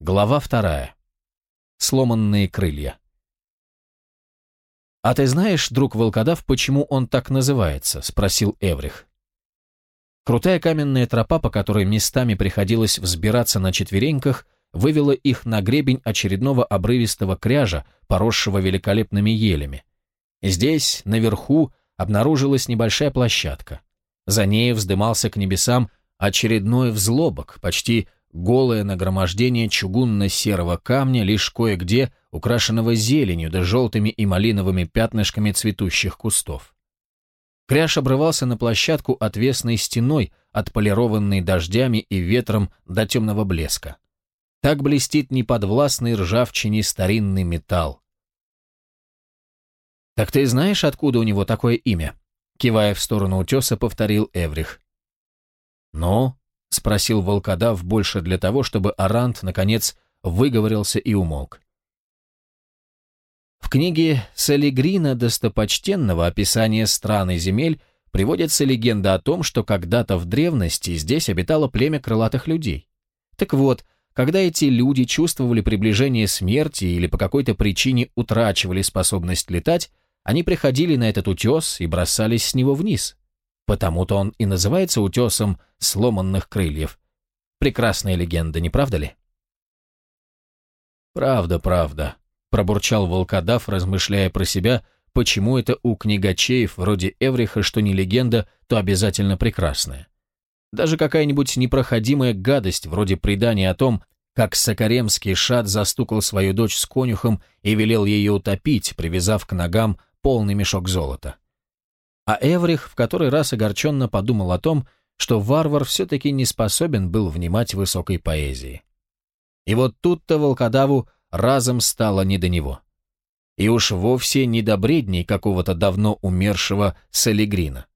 Глава вторая. Сломанные крылья. «А ты знаешь, друг волкодав, почему он так называется?» — спросил Эврих. Крутая каменная тропа, по которой местами приходилось взбираться на четвереньках, вывела их на гребень очередного обрывистого кряжа, поросшего великолепными елями. Здесь, наверху, обнаружилась небольшая площадка. За ней вздымался к небесам очередной взлобок, почти голое нагромождение чугунно-серого камня, лишь кое-где украшенного зеленью да желтыми и малиновыми пятнышками цветущих кустов. Кряж обрывался на площадку отвесной стеной, отполированной дождями и ветром до темного блеска. Так блестит неподвластный ржавчине старинный металл. «Так ты знаешь, откуда у него такое имя?» Кивая в сторону утеса, повторил Эврих. Но... — спросил волкодав больше для того, чтобы Арант, наконец, выговорился и умолк. В книге Селигрина Достопочтенного «Описание стран и земель» приводится легенда о том, что когда-то в древности здесь обитало племя крылатых людей. Так вот, когда эти люди чувствовали приближение смерти или по какой-то причине утрачивали способность летать, они приходили на этот утес и бросались с него вниз. Потому-то он и называется утесом сломанных крыльев. Прекрасная легенда, не правда ли? «Правда, правда», — пробурчал волкодав, размышляя про себя, почему это у книгачеев вроде Эвриха, что не легенда, то обязательно прекрасная. Даже какая-нибудь непроходимая гадость, вроде предания о том, как сокаремский шат застукал свою дочь с конюхом и велел ее утопить, привязав к ногам полный мешок золота а Эврих в который раз огорченно подумал о том, что варвар все-таки не способен был внимать высокой поэзии. И вот тут-то волкодаву разом стало не до него. И уж вовсе не до бредней какого-то давно умершего Солигрина.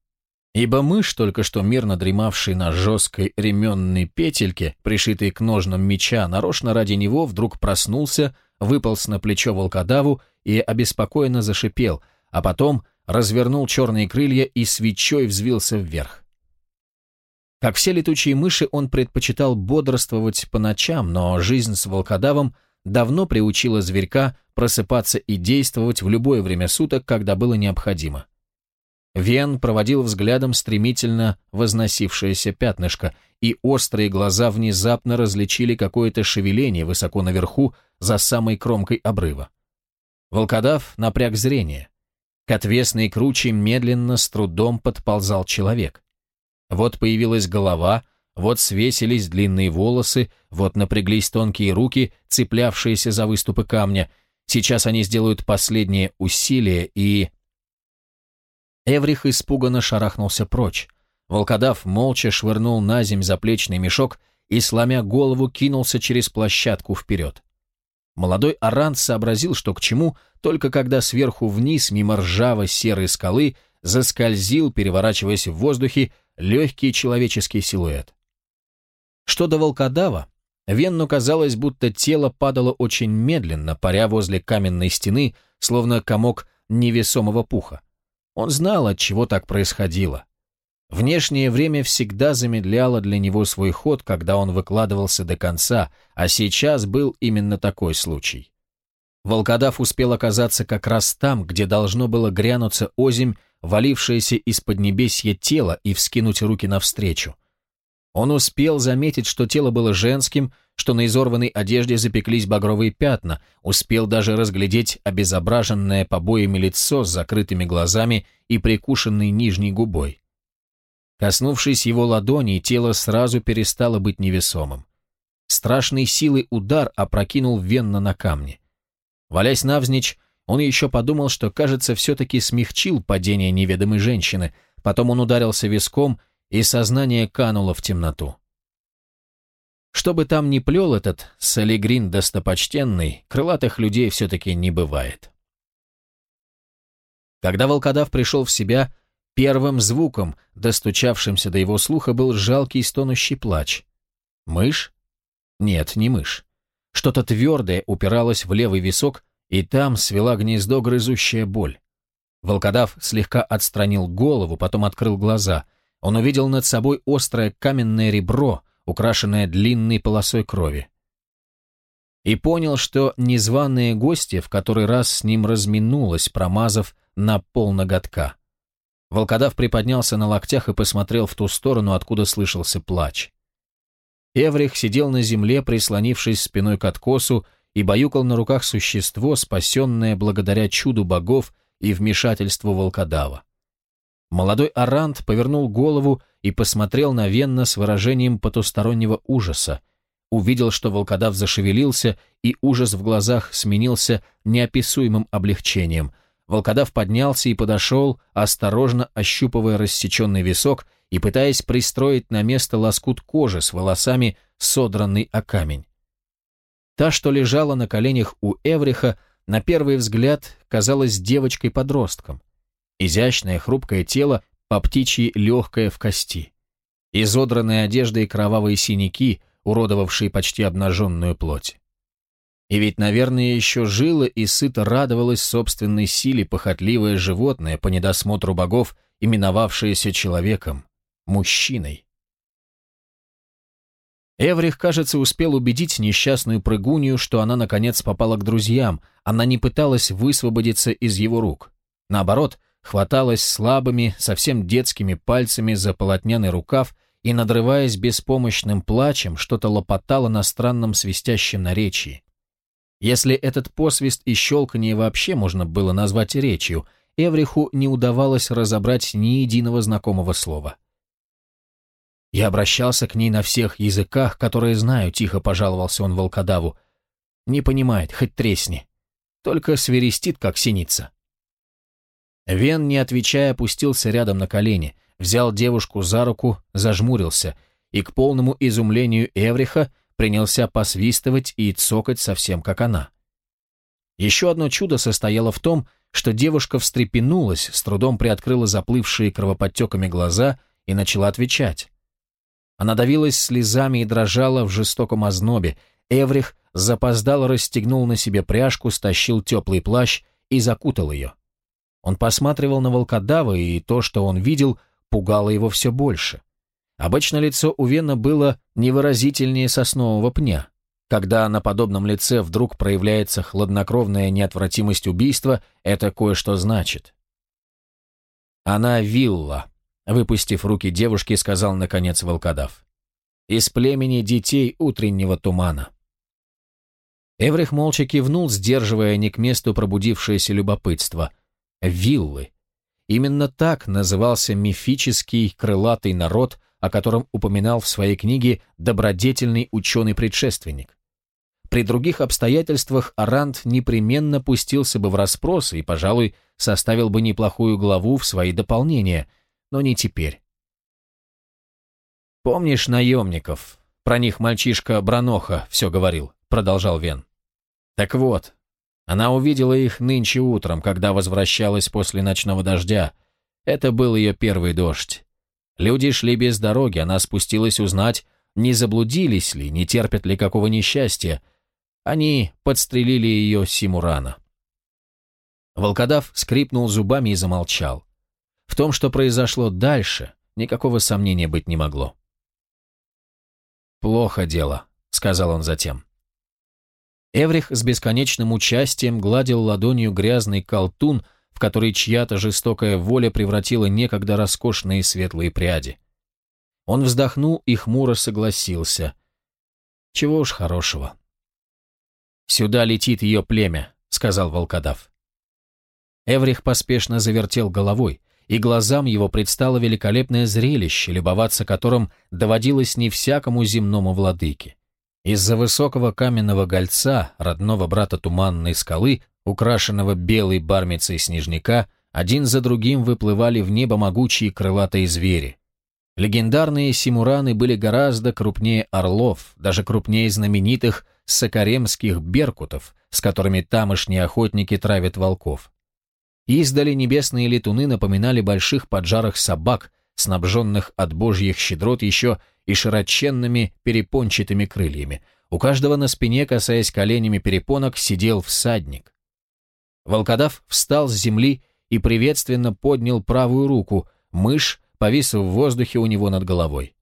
Ибо мышь, только что мирно дремавший на жесткой ременной петельке, пришитой к ножнам меча, нарочно ради него вдруг проснулся, выполз на плечо волкодаву и обеспокоенно зашипел, а потом — развернул черные крылья и свечой взвился вверх. Как все летучие мыши, он предпочитал бодрствовать по ночам, но жизнь с волкодавом давно приучила зверька просыпаться и действовать в любое время суток, когда было необходимо. Вен проводил взглядом стремительно возносившееся пятнышко, и острые глаза внезапно различили какое-то шевеление высоко наверху за самой кромкой обрыва. Волкодав напряг зрение. К отвесной круче медленно, с трудом подползал человек. Вот появилась голова, вот свесились длинные волосы, вот напряглись тонкие руки, цеплявшиеся за выступы камня. Сейчас они сделают последнее усилие и... Эврих испуганно шарахнулся прочь. Волкодав молча швырнул на земь заплечный мешок и, сломя голову, кинулся через площадку вперед. Молодой Арант сообразил, что к чему, только когда сверху вниз, мимо ржаво-серой скалы, заскользил, переворачиваясь в воздухе, легкий человеческий силуэт. Что до волкодава, Венну казалось, будто тело падало очень медленно, паря возле каменной стены, словно комок невесомого пуха. Он знал, от чего так происходило. Внешнее время всегда замедляло для него свой ход, когда он выкладывался до конца, а сейчас был именно такой случай. Волкодав успел оказаться как раз там, где должно было грянуться озимь, валившееся из-под небесье тело, и вскинуть руки навстречу. Он успел заметить, что тело было женским, что на изорванной одежде запеклись багровые пятна, успел даже разглядеть обезображенное побоями лицо с закрытыми глазами и прикушенной нижней губой. Коснувшись его ладони, тело сразу перестало быть невесомым. Страшной силой удар опрокинул Венна на камне. Валясь навзничь, он еще подумал, что, кажется, все-таки смягчил падение неведомой женщины, потом он ударился виском, и сознание кануло в темноту. Что бы там ни плел этот Солигрин достопочтенный, крылатых людей все-таки не бывает. Когда волкодав пришел в себя, Первым звуком, достучавшимся до его слуха, был жалкий стонущий плач. Мышь? Нет, не мышь. Что-то твердое упиралось в левый висок, и там свела гнездо грызущая боль. Волкодав слегка отстранил голову, потом открыл глаза. Он увидел над собой острое каменное ребро, украшенное длинной полосой крови. И понял, что незваные гости в который раз с ним разминулось, промазав на пол ноготка. Волкодав приподнялся на локтях и посмотрел в ту сторону, откуда слышался плач. Эврих сидел на земле, прислонившись спиной к откосу, и баюкал на руках существо, спасенное благодаря чуду богов и вмешательству волкодава. Молодой Арант повернул голову и посмотрел на Венна с выражением потустороннего ужаса. Увидел, что волкодав зашевелился, и ужас в глазах сменился неописуемым облегчением – Волкодав поднялся и подошел, осторожно ощупывая рассеченный висок и пытаясь пристроить на место лоскут кожи с волосами, содранный о камень. Та, что лежала на коленях у Эвриха, на первый взгляд казалась девочкой-подростком. Изящное хрупкое тело, по птичьи легкое в кости. Изодранная одежда и кровавые синяки, уродовавшие почти обнаженную плоть. И ведь, наверное, еще жило и сыто радовалось собственной силе похотливое животное по недосмотру богов, именовавшееся человеком, мужчиной. Эврих, кажется, успел убедить несчастную прыгунью, что она, наконец, попала к друзьям, она не пыталась высвободиться из его рук. Наоборот, хваталась слабыми, совсем детскими пальцами за полотняный рукав и, надрываясь беспомощным плачем, что-то лопотала на странном свистящем наречии. Если этот посвист и щелканье вообще можно было назвать речью, Эвриху не удавалось разобрать ни единого знакомого слова. «Я обращался к ней на всех языках, которые знаю», — тихо пожаловался он волкодаву. «Не понимает, хоть тресни. Только свирестит, как синица». Вен, не отвечая, опустился рядом на колени, взял девушку за руку, зажмурился, и к полному изумлению Эвриха принялся посвистывать и цокать совсем как она. Еще одно чудо состояло в том, что девушка встрепенулась, с трудом приоткрыла заплывшие кровоподтеками глаза и начала отвечать. Она давилась слезами и дрожала в жестоком ознобе. Эврих запоздало расстегнул на себе пряжку, стащил теплый плащ и закутал ее. Он посматривал на волкодава, и то, что он видел, пугало его все больше. Обычно лицо у Вена было невыразительнее соснового пня. Когда на подобном лице вдруг проявляется хладнокровная неотвратимость убийства, это кое-что значит. «Она вилла», — выпустив руки девушки, сказал, наконец, волкодав. «Из племени детей утреннего тумана». Эврих молча кивнул, сдерживая не к месту пробудившееся любопытство. «Виллы». Именно так назывался мифический крылатый народ — о котором упоминал в своей книге добродетельный ученый-предшественник. При других обстоятельствах Арант непременно пустился бы в расспросы и, пожалуй, составил бы неплохую главу в свои дополнения, но не теперь. «Помнишь наемников?» Про них мальчишка Браноха все говорил, продолжал Вен. Так вот, она увидела их нынче утром, когда возвращалась после ночного дождя. Это был ее первый дождь. Люди шли без дороги, она спустилась узнать, не заблудились ли, не терпят ли какого несчастья. Они подстрелили ее Симурана. Волкодав скрипнул зубами и замолчал. В том, что произошло дальше, никакого сомнения быть не могло. «Плохо дело», — сказал он затем. Эврих с бесконечным участием гладил ладонью грязный колтун — в которые чья-то жестокая воля превратила некогда роскошные светлые пряди. Он вздохнул и хмуро согласился. Чего уж хорошего. «Сюда летит ее племя», — сказал волкодав. Эврих поспешно завертел головой, и глазам его предстало великолепное зрелище, любоваться которым доводилось не всякому земному владыке. Из-за высокого каменного гольца, родного брата Туманной скалы, украшенного белой бармицей снежника, один за другим выплывали в небо могучие крылатые звери. Легендарные симураны были гораздо крупнее орлов, даже крупнее знаменитых сокаремских беркутов, с которыми тамошние охотники травят волков. Издали небесные летуны напоминали больших поджарых собак, снабженных от божьих щедрот еще и широченными перепончатыми крыльями. У каждого на спине, касаясь коленями перепонок, сидел всадник. Волкодав встал с земли и приветственно поднял правую руку, мышь повис в воздухе у него над головой.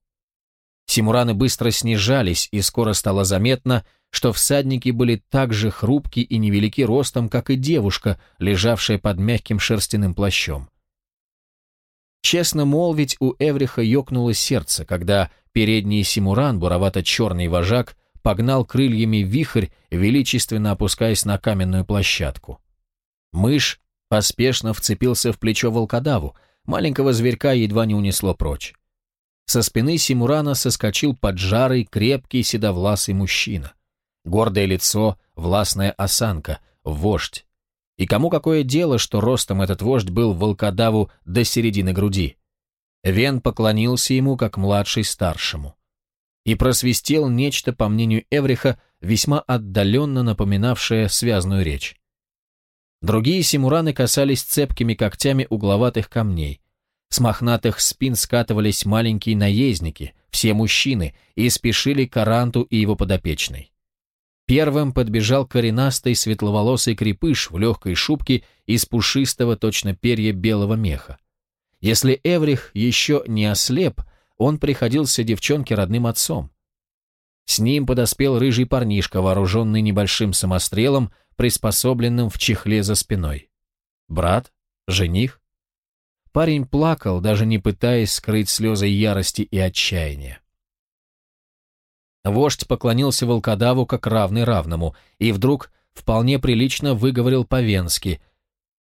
Симураны быстро снижались, и скоро стало заметно, что всадники были так же хрупки и невелики ростом, как и девушка, лежавшая под мягким шерстяным плащом. Честно молвить, у Эвриха ёкнуло сердце, когда передний Симуран, буровато-черный вожак, погнал крыльями вихрь, величественно опускаясь на каменную площадку. Мышь поспешно вцепился в плечо волкодаву, маленького зверька едва не унесло прочь. Со спины Симурана соскочил поджарый, крепкий, седовласый мужчина. Гордое лицо, властная осанка, вождь. И кому какое дело, что ростом этот вождь был волкодаву до середины груди? Вен поклонился ему, как младший старшему. И просвистел нечто, по мнению Эвриха, весьма отдаленно напоминавшее связную речь. Другие симураны касались цепкими когтями угловатых камней. С мохнатых спин скатывались маленькие наездники, все мужчины, и спешили к Аранту и его подопечной. Первым подбежал коренастый светловолосый крепыш в легкой шубке из пушистого точно перья белого меха. Если Эврих еще не ослеп, он приходился девчонке родным отцом. С ним подоспел рыжий парнишка, вооруженный небольшим самострелом, приспособленным в чехле за спиной. Брат? Жених? Парень плакал, даже не пытаясь скрыть слезы ярости и отчаяния. Вождь поклонился волкодаву как равный равному, и вдруг вполне прилично выговорил по-венски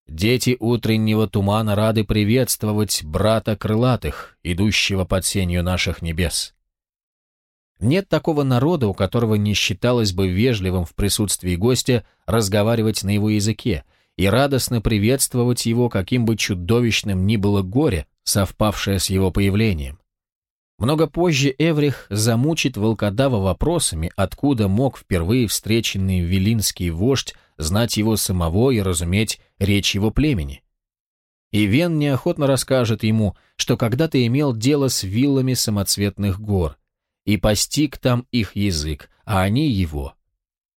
«Дети утреннего тумана рады приветствовать брата крылатых, идущего под сенью наших небес. Нет такого народа, у которого не считалось бы вежливым в присутствии гостя разговаривать на его языке и радостно приветствовать его, каким бы чудовищным ни было горе, совпавшее с его появлением. Много позже Эврих замучит волкодава вопросами, откуда мог впервые встреченный Велинский вождь знать его самого и разуметь речь его племени. И Вен неохотно расскажет ему, что когда-то имел дело с виллами самоцветных гор – и постиг там их язык, а они его.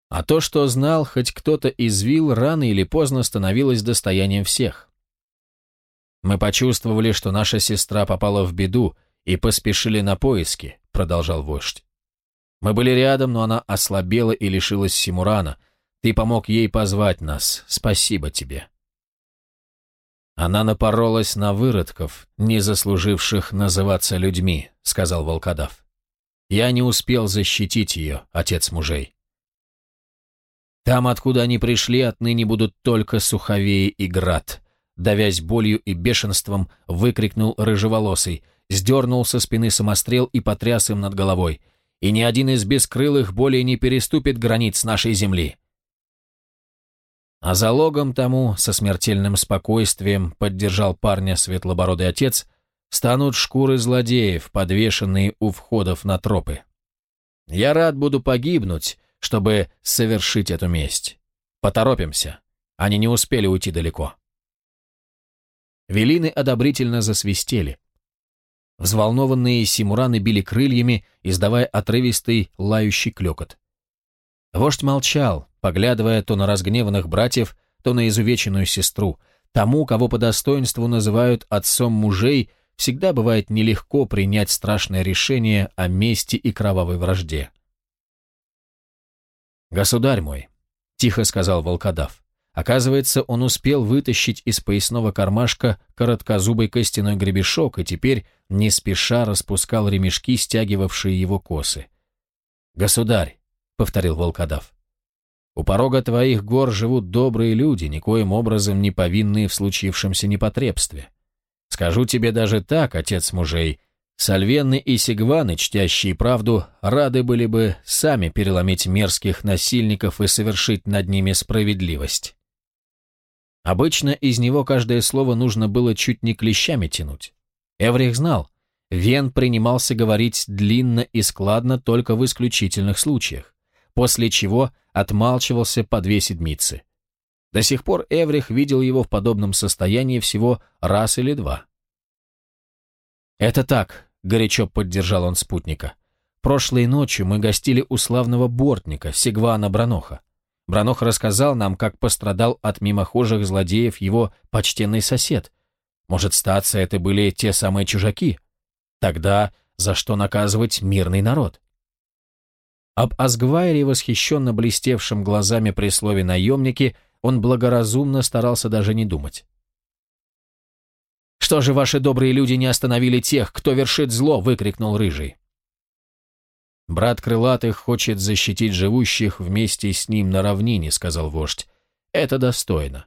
А то, что знал хоть кто-то из вил, рано или поздно становилось достоянием всех. «Мы почувствовали, что наша сестра попала в беду и поспешили на поиски», — продолжал вождь. «Мы были рядом, но она ослабела и лишилась Симурана. Ты помог ей позвать нас. Спасибо тебе». «Она напоролась на выродков, не заслуживших называться людьми», — сказал волкодав. Я не успел защитить ее, отец мужей. Там, откуда они пришли, отныне будут только суховеи и град. Давясь болью и бешенством, выкрикнул рыжеволосый, сдернул со спины самострел и потряс им над головой. И ни один из бескрылых более не переступит границ нашей земли. А залогом тому, со смертельным спокойствием, поддержал парня светлобородый отец — станут шкуры злодеев, подвешенные у входов на тропы. Я рад буду погибнуть, чтобы совершить эту месть. Поторопимся. Они не успели уйти далеко. Велины одобрительно засвистели. Взволнованные симураны били крыльями, издавая отрывистый, лающий клёкот. Вождь молчал, поглядывая то на разгневанных братьев, то на изувеченную сестру. Тому, кого по достоинству называют отцом мужей, всегда бывает нелегко принять страшное решение о мести и кровавой вражде. «Государь мой», — тихо сказал волкодав, — оказывается, он успел вытащить из поясного кармашка короткозубый костяной гребешок и теперь не спеша распускал ремешки, стягивавшие его косы. «Государь», — повторил волкодав, — «у порога твоих гор живут добрые люди, никоим образом не повинные в случившемся непотребстве». Скажу тебе даже так, отец мужей, Сальвенны и Сигваны, чтящие правду, рады были бы сами переломить мерзких насильников и совершить над ними справедливость. Обычно из него каждое слово нужно было чуть не клещами тянуть. Эврих знал, Вен принимался говорить длинно и складно только в исключительных случаях, после чего отмалчивался по две седмицы. До сих пор Эврих видел его в подобном состоянии всего раз или два. «Это так», — горячо поддержал он спутника. «Прошлой ночью мы гостили у славного бортника, Сигвана Браноха. Бранох рассказал нам, как пострадал от мимохожих злодеев его почтенный сосед. Может, статься это были те самые чужаки? Тогда за что наказывать мирный народ?» Об Асгвайре, восхищенно блестевшем глазами при слове «наемники», — он благоразумно старался даже не думать. «Что же ваши добрые люди не остановили тех, кто вершит зло?» — выкрикнул Рыжий. «Брат Крылатых хочет защитить живущих вместе с ним на равнине», — сказал вождь. «Это достойно.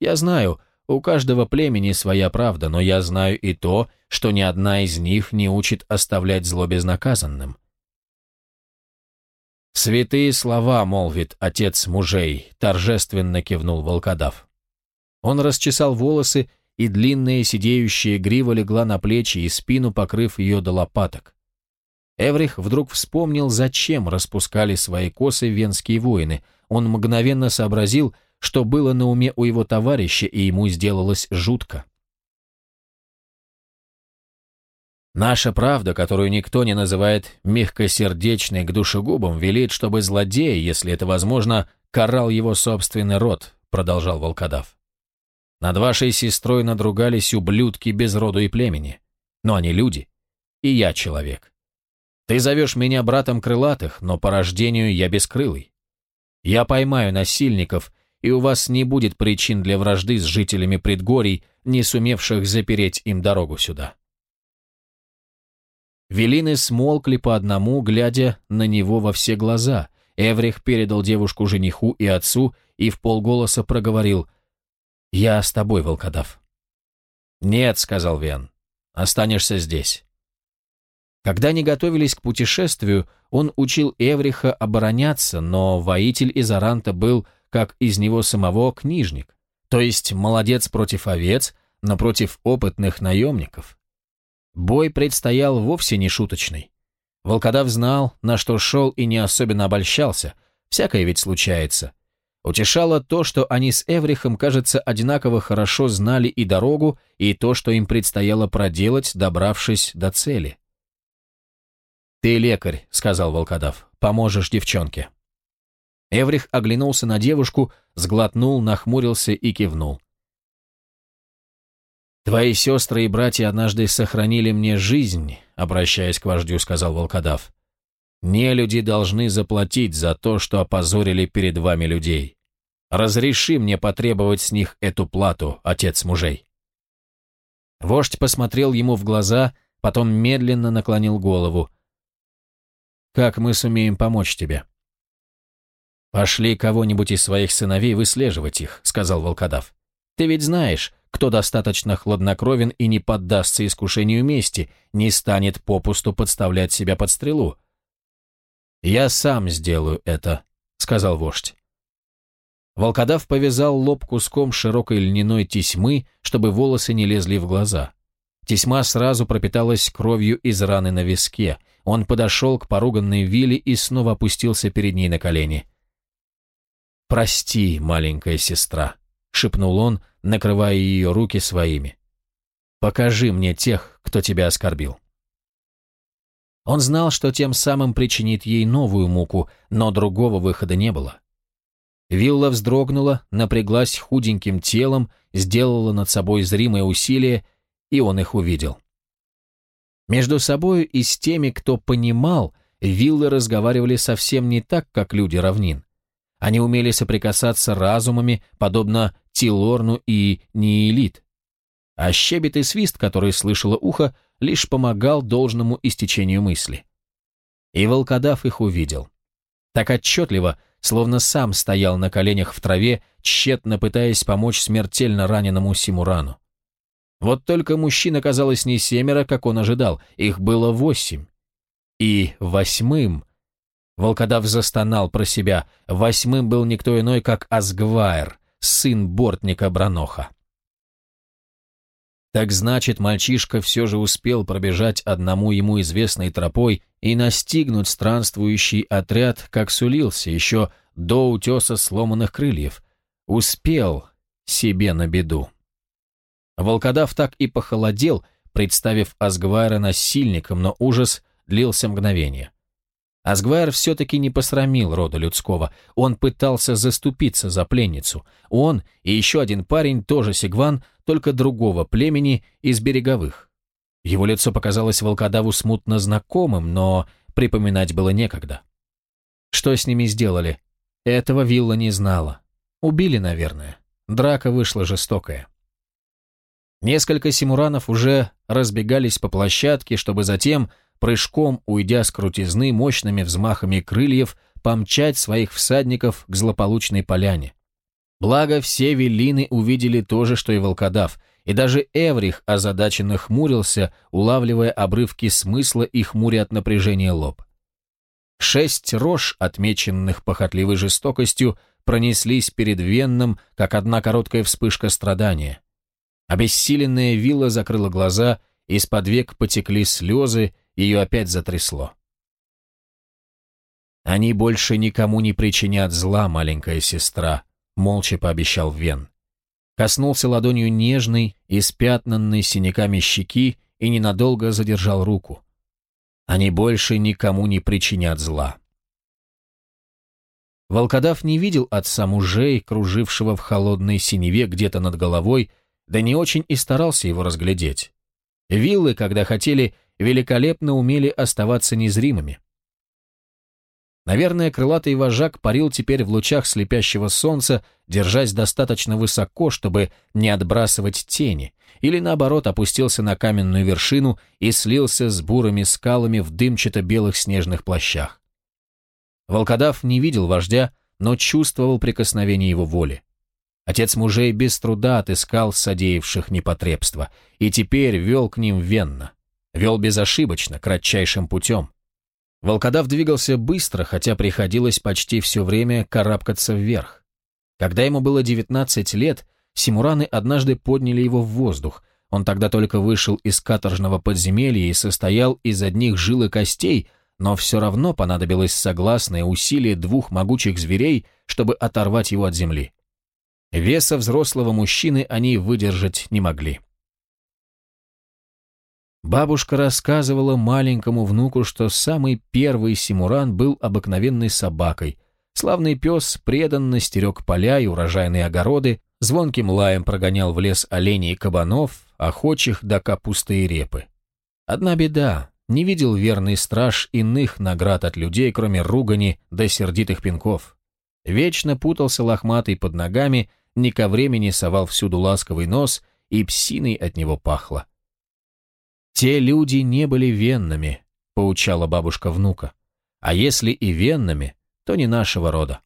Я знаю, у каждого племени своя правда, но я знаю и то, что ни одна из них не учит оставлять зло безнаказанным. «Святые слова», — молвит отец мужей, — торжественно кивнул волкодав. Он расчесал волосы, и длинная сидеющая грива легла на плечи и спину, покрыв ее до лопаток. Эврих вдруг вспомнил, зачем распускали свои косы венские воины. Он мгновенно сообразил, что было на уме у его товарища, и ему сделалось жутко. Наша правда, которую никто не называет мягкосердечной к душегубам, велит, чтобы злодей, если это возможно, карал его собственный род, продолжал волкодав. Над вашей сестрой надругались ублюдки без роду и племени. Но они люди. И я человек. Ты зовешь меня братом крылатых, но по рождению я бескрылый. Я поймаю насильников, и у вас не будет причин для вражды с жителями предгорий, не сумевших запереть им дорогу сюда. Велины смолкли по одному, глядя на него во все глаза. Эврих передал девушку жениху и отцу и в полголоса проговорил «Я с тобой, волкодав». «Нет», — сказал Вен, — «останешься здесь». Когда они готовились к путешествию, он учил Эвриха обороняться, но воитель из Аранта был, как из него самого, книжник, то есть молодец против овец, но против опытных наемников. Бой предстоял вовсе не шуточный. Волкодав знал, на что шел и не особенно обольщался. Всякое ведь случается. Утешало то, что они с Эврихом, кажется, одинаково хорошо знали и дорогу, и то, что им предстояло проделать, добравшись до цели. «Ты лекарь», — сказал волкодав, — «поможешь девчонке». Эврих оглянулся на девушку, сглотнул, нахмурился и кивнул. «Твои сестры и братья однажды сохранили мне жизнь», — обращаясь к вождю, сказал волкодав. «Не люди должны заплатить за то, что опозорили перед вами людей. Разреши мне потребовать с них эту плату, отец мужей». Вождь посмотрел ему в глаза, потом медленно наклонил голову. «Как мы сумеем помочь тебе?» «Пошли кого-нибудь из своих сыновей выслеживать их», — сказал волкодав. «Ты ведь знаешь, кто достаточно хладнокровен и не поддастся искушению мести, не станет попусту подставлять себя под стрелу. «Я сам сделаю это», — сказал вождь. Волкодав повязал лоб куском широкой льняной тесьмы, чтобы волосы не лезли в глаза. Тесьма сразу пропиталась кровью из раны на виске. Он подошел к поруганной Вилле и снова опустился перед ней на колени. «Прости, маленькая сестра», — шепнул он, накрывая ее руки своими. «Покажи мне тех, кто тебя оскорбил». Он знал, что тем самым причинит ей новую муку, но другого выхода не было. Вилла вздрогнула, напряглась худеньким телом, сделала над собой зримое усилие, и он их увидел. Между собой и с теми, кто понимал, виллы разговаривали совсем не так, как люди равнин. Они умели соприкасаться разумами, подобно Тилорну и Ниелит, А щебет и свист, который слышало ухо, лишь помогал должному истечению мысли. И волкодав их увидел. Так отчетливо, словно сам стоял на коленях в траве, тщетно пытаясь помочь смертельно раненому Симурану. Вот только мужчин оказалось не семеро, как он ожидал, их было восемь. И восьмым... Волкодав застонал про себя. Восьмым был никто иной, как Асгвайр, сын бортника Браноха. Так значит, мальчишка все же успел пробежать одному ему известной тропой и настигнуть странствующий отряд, как сулился, еще до утеса сломанных крыльев. Успел себе на беду. Волкодав так и похолодел, представив Асгвайра насильником, но ужас длился мгновение. Асгвайр все-таки не посрамил рода людского. Он пытался заступиться за пленницу. Он и еще один парень, тоже Сигван, только другого племени из береговых. Его лицо показалось волкодаву смутно знакомым, но припоминать было некогда. Что с ними сделали? Этого Вилла не знала. Убили, наверное. Драка вышла жестокая. Несколько симуранов уже разбегались по площадке, чтобы затем прыжком уйдя с крутизны мощными взмахами крыльев, помчать своих всадников к злополучной поляне. Благо, все велины увидели то же, что и волкодав, и даже Эврих озадаченно хмурился, улавливая обрывки смысла и хмуря от напряжения лоб. Шесть рож, отмеченных похотливой жестокостью, пронеслись перед Венном, как одна короткая вспышка страдания. Обессиленная вилла закрыла глаза, из-под век потекли слезы, ее опять затрясло. «Они больше никому не причинят зла, маленькая сестра», — молча пообещал Вен. Коснулся ладонью нежной, испятнанной синяками щеки и ненадолго задержал руку. «Они больше никому не причинят зла». Волкодав не видел отца мужей, кружившего в холодной синеве где-то над головой, да не очень и старался его разглядеть. Виллы, когда хотели, великолепно умели оставаться незримыми. Наверное, крылатый вожак парил теперь в лучах слепящего солнца, держась достаточно высоко, чтобы не отбрасывать тени, или наоборот опустился на каменную вершину и слился с бурыми скалами в дымчато-белых снежных плащах. Волкодав не видел вождя, но чувствовал прикосновение его воли. Отец мужей без труда отыскал содеявших непотребства и теперь вел к ним венно. Вел безошибочно, кратчайшим путем. Волкодав двигался быстро, хотя приходилось почти все время карабкаться вверх. Когда ему было 19 лет, симураны однажды подняли его в воздух. Он тогда только вышел из каторжного подземелья и состоял из одних жил и костей, но все равно понадобилось согласное усилие двух могучих зверей, чтобы оторвать его от земли. Веса взрослого мужчины они выдержать не могли. Бабушка рассказывала маленькому внуку, что самый первый Симуран был обыкновенной собакой. Славный пес преданно стерег поля и урожайные огороды, звонким лаем прогонял в лес оленей и кабанов, охочих до капусты и репы. Одна беда — не видел верный страж иных наград от людей, кроме ругани до да сердитых пинков. Вечно путался лохматый под ногами, не ко времени совал всюду ласковый нос, и псиной от него пахло. «Те люди не были венными», — поучала бабушка внука. «А если и венными, то не нашего рода».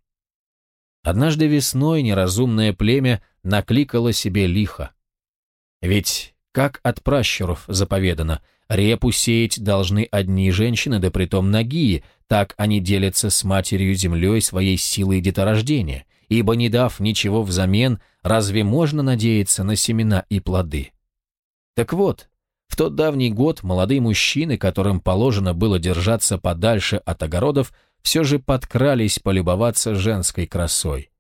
Однажды весной неразумное племя накликало себе лихо. Ведь, как от пращуров заповедано, репу сеять должны одни женщины, да притом нагие, так они делятся с матерью-землей своей силой деторождения, ибо, не дав ничего взамен, разве можно надеяться на семена и плоды? Так вот, в тот давний год молодые мужчины, которым положено было держаться подальше от огородов, все же подкрались полюбоваться женской красой.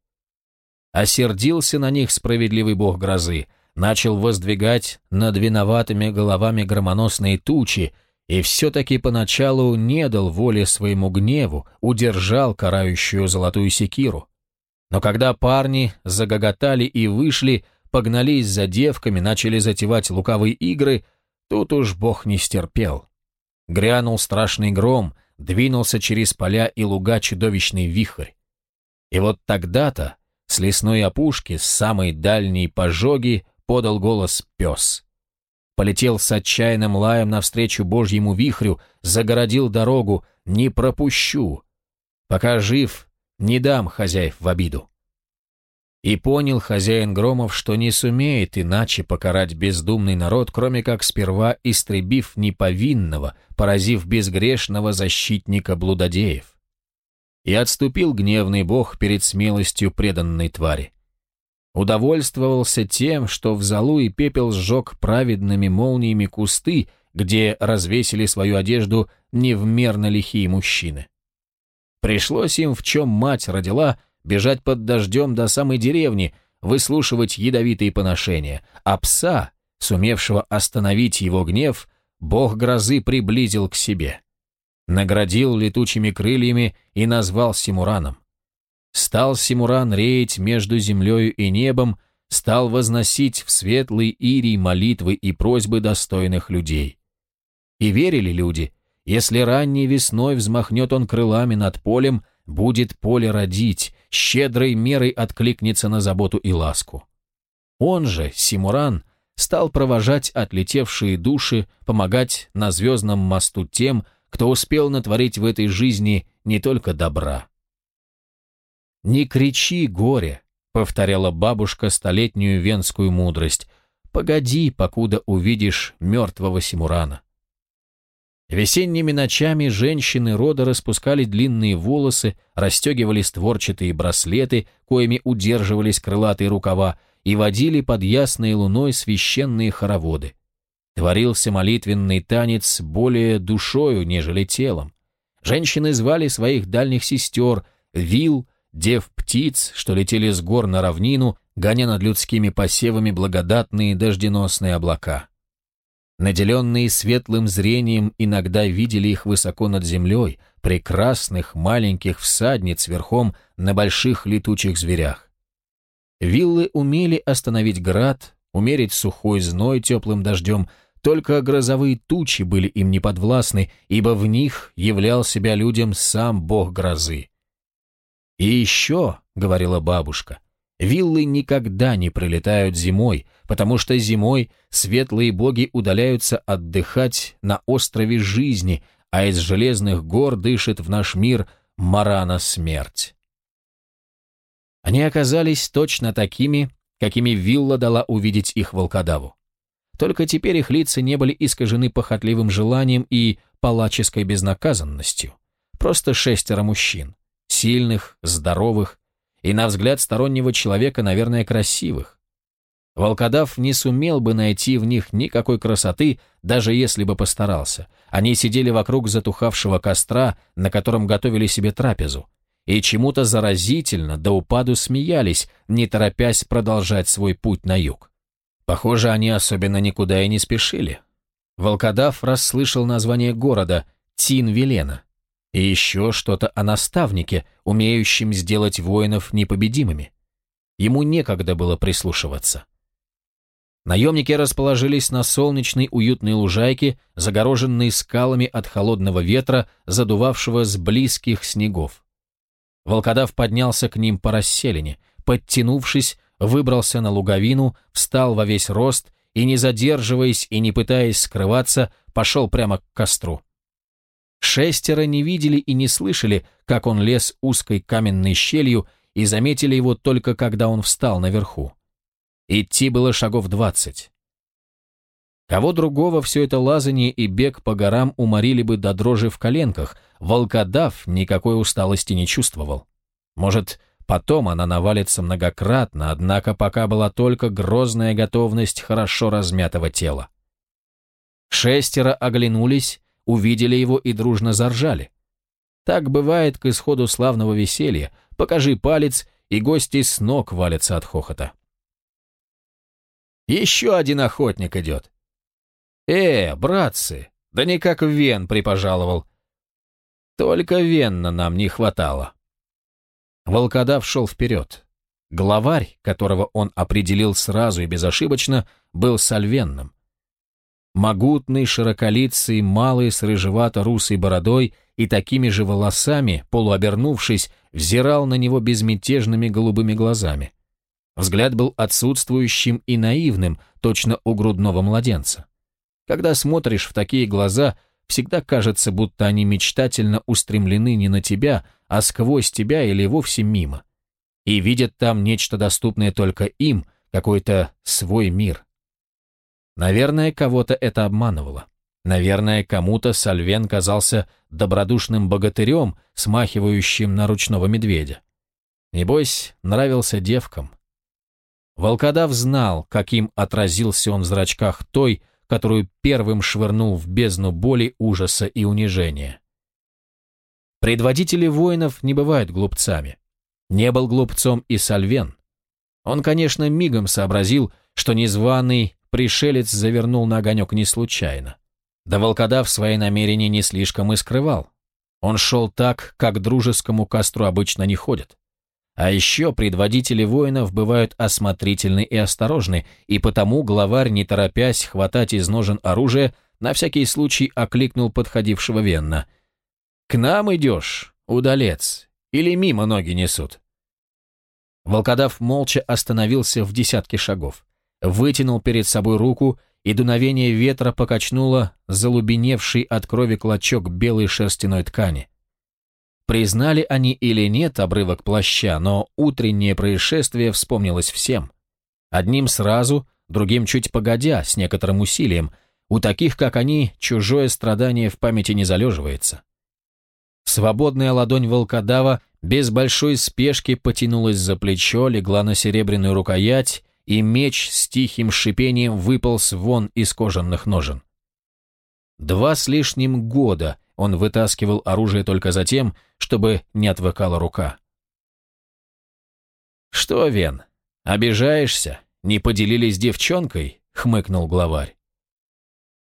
Осердился на них справедливый бог грозы, начал воздвигать над виноватыми головами громоносные тучи и все-таки поначалу не дал воли своему гневу, удержал карающую золотую секиру. Но когда парни загоготали и вышли, погнались за девками, начали затевать лукавые игры – Тут уж бог не стерпел. Грянул страшный гром, двинулся через поля и луга чудовищный вихрь. И вот тогда-то с лесной опушки, с самой дальней пожоги, подал голос пес. Полетел с отчаянным лаем навстречу божьему вихрю, загородил дорогу, не пропущу. Пока жив, не дам хозяев в обиду. И понял хозяин Громов, что не сумеет иначе покарать бездумный народ, кроме как сперва истребив неповинного, поразив безгрешного защитника блудодеев. И отступил гневный бог перед смелостью преданной твари. Удовольствовался тем, что в залу и пепел сжег праведными молниями кусты, где развесили свою одежду невмерно лихие мужчины. Пришлось им, в чем мать родила, — бежать под дождем до самой деревни, выслушивать ядовитые поношения, а пса, сумевшего остановить его гнев, бог грозы приблизил к себе. Наградил летучими крыльями и назвал Симураном. Стал Симуран реять между землею и небом, стал возносить в светлый ирий молитвы и просьбы достойных людей. И верили люди, если ранней весной взмахнет он крылами над полем – будет поле родить, щедрой мерой откликнется на заботу и ласку. Он же, Симуран, стал провожать отлетевшие души, помогать на звездном мосту тем, кто успел натворить в этой жизни не только добра. «Не кричи, горе!» — повторяла бабушка столетнюю венскую мудрость. «Погоди, покуда увидишь мертвого Симурана». Весенними ночами женщины рода распускали длинные волосы, расстегивали створчатые браслеты, коими удерживались крылатые рукава, и водили под ясной луной священные хороводы. Творился молитвенный танец более душою, нежели телом. Женщины звали своих дальних сестер, вил, дев-птиц, что летели с гор на равнину, гоня над людскими посевами благодатные дожденосные облака наделенные светлым зрением, иногда видели их высоко над землей, прекрасных маленьких всадниц верхом на больших летучих зверях. Виллы умели остановить град, умерить сухой зной теплым дождем, только грозовые тучи были им неподвластны, ибо в них являл себя людям сам бог грозы. «И еще», — говорила бабушка, — «виллы никогда не прилетают зимой, потому что зимой светлые боги удаляются отдыхать на острове жизни, а из железных гор дышит в наш мир марана смерть. Они оказались точно такими, какими Вилла дала увидеть их волкодаву. Только теперь их лица не были искажены похотливым желанием и палаческой безнаказанностью. Просто шестеро мужчин. Сильных, здоровых и, на взгляд стороннего человека, наверное, красивых. Волкодав не сумел бы найти в них никакой красоты, даже если бы постарался. Они сидели вокруг затухавшего костра, на котором готовили себе трапезу, и чему-то заразительно до упаду смеялись, не торопясь продолжать свой путь на юг. Похоже, они особенно никуда и не спешили. Волкодав расслышал название города Тин-Велена и еще что-то о наставнике, умеющем сделать воинов непобедимыми. Ему некогда было прислушиваться. Наемники расположились на солнечной уютной лужайке, загороженной скалами от холодного ветра, задувавшего с близких снегов. Волкодав поднялся к ним по расселине, подтянувшись, выбрался на луговину, встал во весь рост и, не задерживаясь и не пытаясь скрываться, пошел прямо к костру. Шестеро не видели и не слышали, как он лез узкой каменной щелью, и заметили его только когда он встал наверху. Идти было шагов двадцать. Кого другого все это лазание и бег по горам уморили бы до дрожи в коленках, волкодав никакой усталости не чувствовал. Может, потом она навалится многократно, однако пока была только грозная готовность хорошо размятого тела. Шестеро оглянулись, увидели его и дружно заржали. Так бывает к исходу славного веселья. Покажи палец, и гости с ног валятся от хохота. Еще один охотник идет. Э, братцы, да никак Вен припожаловал. Только Венна нам не хватало. Волкодав шел вперед. Главарь, которого он определил сразу и безошибочно, был сальвенным. Могутный, широколицый, малый, с рыжевато-русой бородой и такими же волосами, полуобернувшись, взирал на него безмятежными голубыми глазами. Взгляд был отсутствующим и наивным, точно у грудного младенца. Когда смотришь в такие глаза, всегда кажется, будто они мечтательно устремлены не на тебя, а сквозь тебя или вовсе мимо. И видят там нечто доступное только им, какой-то свой мир. Наверное, кого-то это обманывало. Наверное, кому-то Сальвен казался добродушным богатырем, смахивающим на ручного медведя. Небось, нравился девкам. Волкодав знал, каким отразился он в зрачках той, которую первым швырнул в бездну боли, ужаса и унижения. Предводители воинов не бывают глупцами. Не был глупцом и Сальвен. Он, конечно, мигом сообразил, что незваный пришелец завернул на огонек не случайно. Да волкодав свои намерения не слишком и скрывал. Он шел так, как дружескому костру обычно не ходят. А еще предводители воинов бывают осмотрительны и осторожны, и потому главарь, не торопясь хватать из ножен оружие, на всякий случай окликнул подходившего Венна. «К нам идешь, удалец, или мимо ноги несут?» Волкодав молча остановился в десятке шагов, вытянул перед собой руку, и дуновение ветра покачнуло залубеневший от крови клочок белой шерстяной ткани. Признали они или нет обрывок плаща, но утреннее происшествие вспомнилось всем. Одним сразу, другим чуть погодя, с некоторым усилием. У таких, как они, чужое страдание в памяти не залеживается. Свободная ладонь волкодава без большой спешки потянулась за плечо, легла на серебряную рукоять, и меч с тихим шипением выполз вон из кожаных ножен. Два с лишним года он вытаскивал оружие только за тем, чтобы не отвыкала рука. «Что, Вен, обижаешься? Не поделились девчонкой?» — хмыкнул главарь.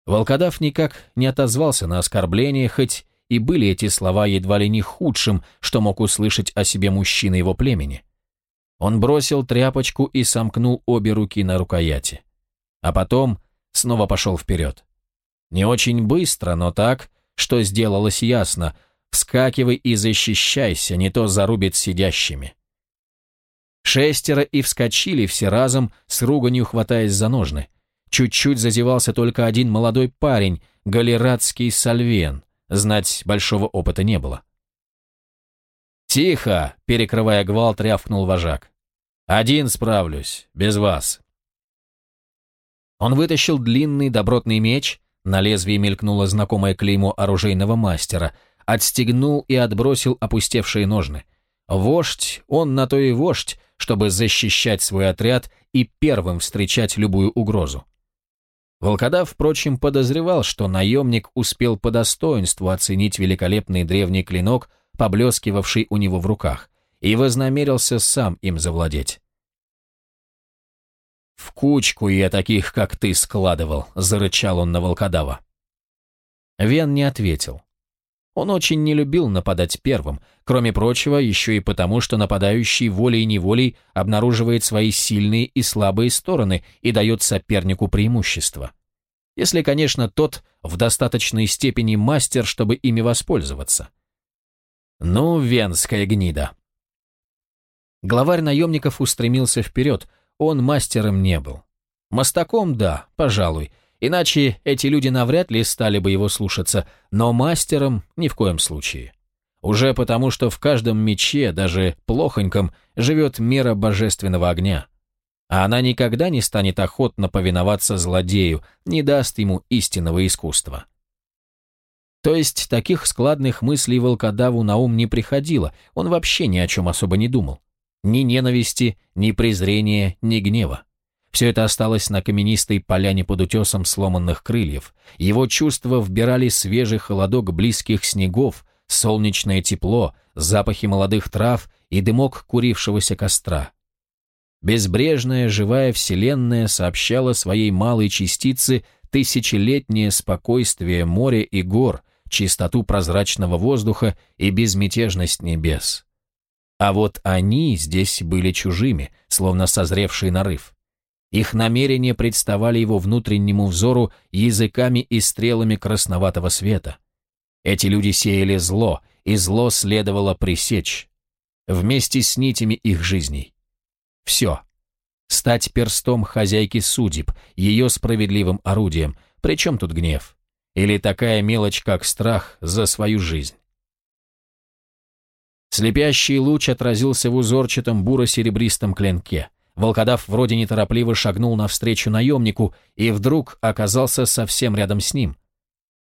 Волкодав никак не отозвался на оскорбление, хоть и были эти слова едва ли не худшим, что мог услышать о себе мужчина его племени. Он бросил тряпочку и сомкнул обе руки на рукояти. А потом снова пошел вперед. Не очень быстро, но так, что сделалось ясно. Вскакивай и защищайся, не то зарубит сидящими. Шестеро и вскочили все разом, с руганью хватаясь за ножны. Чуть-чуть зазевался только один молодой парень, галератский Сальвен. Знать большого опыта не было. «Тихо!» — перекрывая гвалт, рявкнул вожак. «Один справлюсь, без вас». Он вытащил длинный добротный меч, на лезвии мелькнуло знакомое клеймо оружейного мастера. Отстегнул и отбросил опустевшие ножны. Вождь, он на то и вождь, чтобы защищать свой отряд и первым встречать любую угрозу. Волкодав, впрочем, подозревал, что наемник успел по достоинству оценить великолепный древний клинок, поблескивавший у него в руках, и вознамерился сам им завладеть. «В кучку я таких, как ты, складывал», — зарычал он на волкодава. Вен не ответил. Он очень не любил нападать первым, кроме прочего, еще и потому, что нападающий волей-неволей обнаруживает свои сильные и слабые стороны и дает сопернику преимущество. Если, конечно, тот в достаточной степени мастер, чтобы ими воспользоваться. Ну, венская гнида. Главарь наемников устремился вперед, он мастером не был. Мостаком – да, пожалуй, иначе эти люди навряд ли стали бы его слушаться, но мастером – ни в коем случае. Уже потому, что в каждом мече, даже плохоньком, живет мера божественного огня. А она никогда не станет охотно повиноваться злодею, не даст ему истинного искусства. То есть таких складных мыслей волкодаву на ум не приходило, он вообще ни о чем особо не думал. Ни ненависти, ни презрения, ни гнева. Все это осталось на каменистой поляне под утесом сломанных крыльев. Его чувства вбирали свежий холодок близких снегов, солнечное тепло, запахи молодых трав и дымок курившегося костра. Безбрежная живая вселенная сообщала своей малой частице тысячелетнее спокойствие моря и гор, чистоту прозрачного воздуха и безмятежность небес. А вот они здесь были чужими, словно созревший нарыв. Их намерения представали его внутреннему взору языками и стрелами красноватого света. Эти люди сеяли зло, и зло следовало пресечь. Вместе с нитями их жизней. Все. Стать перстом хозяйки судеб, ее справедливым орудием. Причем тут гнев? Или такая мелочь, как страх за свою жизнь? Слепящий луч отразился в узорчатом буро-серебристом клинке. Волкодав вроде неторопливо шагнул навстречу наемнику и вдруг оказался совсем рядом с ним.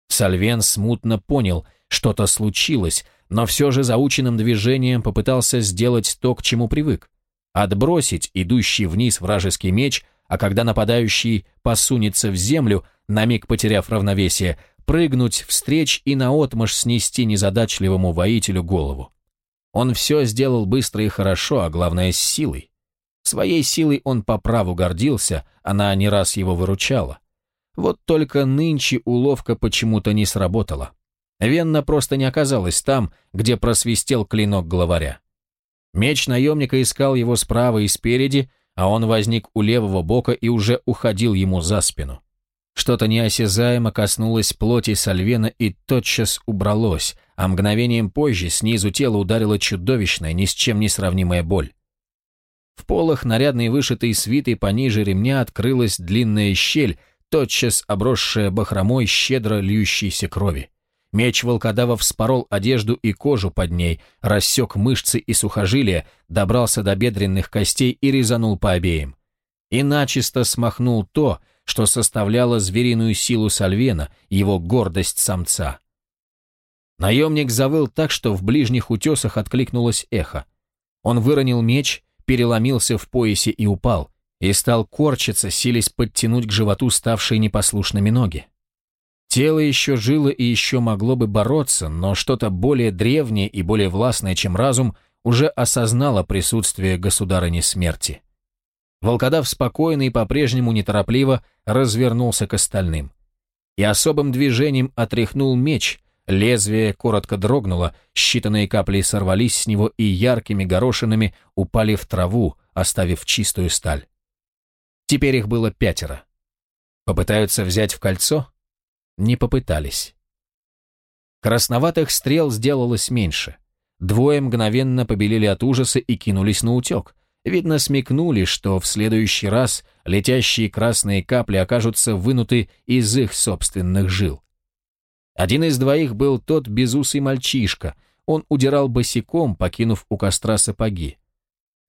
Сальвен смутно понял, что-то случилось, но все же заученным движением попытался сделать то, к чему привык. Отбросить идущий вниз вражеский меч, а когда нападающий посунется в землю, на миг потеряв равновесие, прыгнуть встреч и наотмашь снести незадачливому воителю голову. Он все сделал быстро и хорошо, а главное, с силой. Своей силой он по праву гордился, она не раз его выручала. Вот только нынче уловка почему-то не сработала. Венна просто не оказалась там, где просвистел клинок главаря. Меч наемника искал его справа и спереди, а он возник у левого бока и уже уходил ему за спину. Что-то неосязаемо коснулось плоти Сальвена и тотчас убралось, а мгновением позже снизу тела ударила чудовищная, ни с чем не сравнимая боль. В полах нарядной вышитой свитой пониже ремня открылась длинная щель, тотчас обросшая бахромой щедро льющейся крови. Меч волкодава вспорол одежду и кожу под ней, рассек мышцы и сухожилия, добрался до бедренных костей и резанул по обеим. И начисто смахнул то, что составляло звериную силу Сальвена, его гордость самца. Наемник завыл так, что в ближних утесах откликнулось эхо. Он выронил меч, переломился в поясе и упал, и стал корчиться, силясь подтянуть к животу ставшие непослушными ноги. Тело еще жило и еще могло бы бороться, но что-то более древнее и более властное, чем разум, уже осознало присутствие государыни смерти. Волкодав спокойно и по-прежнему неторопливо развернулся к остальным. И особым движением отряхнул меч, Лезвие коротко дрогнуло, считанные капли сорвались с него и яркими горошинами упали в траву, оставив чистую сталь. Теперь их было пятеро. Попытаются взять в кольцо? Не попытались. Красноватых стрел сделалось меньше. Двое мгновенно побелели от ужаса и кинулись на утек. Видно, смекнули, что в следующий раз летящие красные капли окажутся вынуты из их собственных жил. Один из двоих был тот безусый мальчишка. Он удирал босиком, покинув у костра сапоги.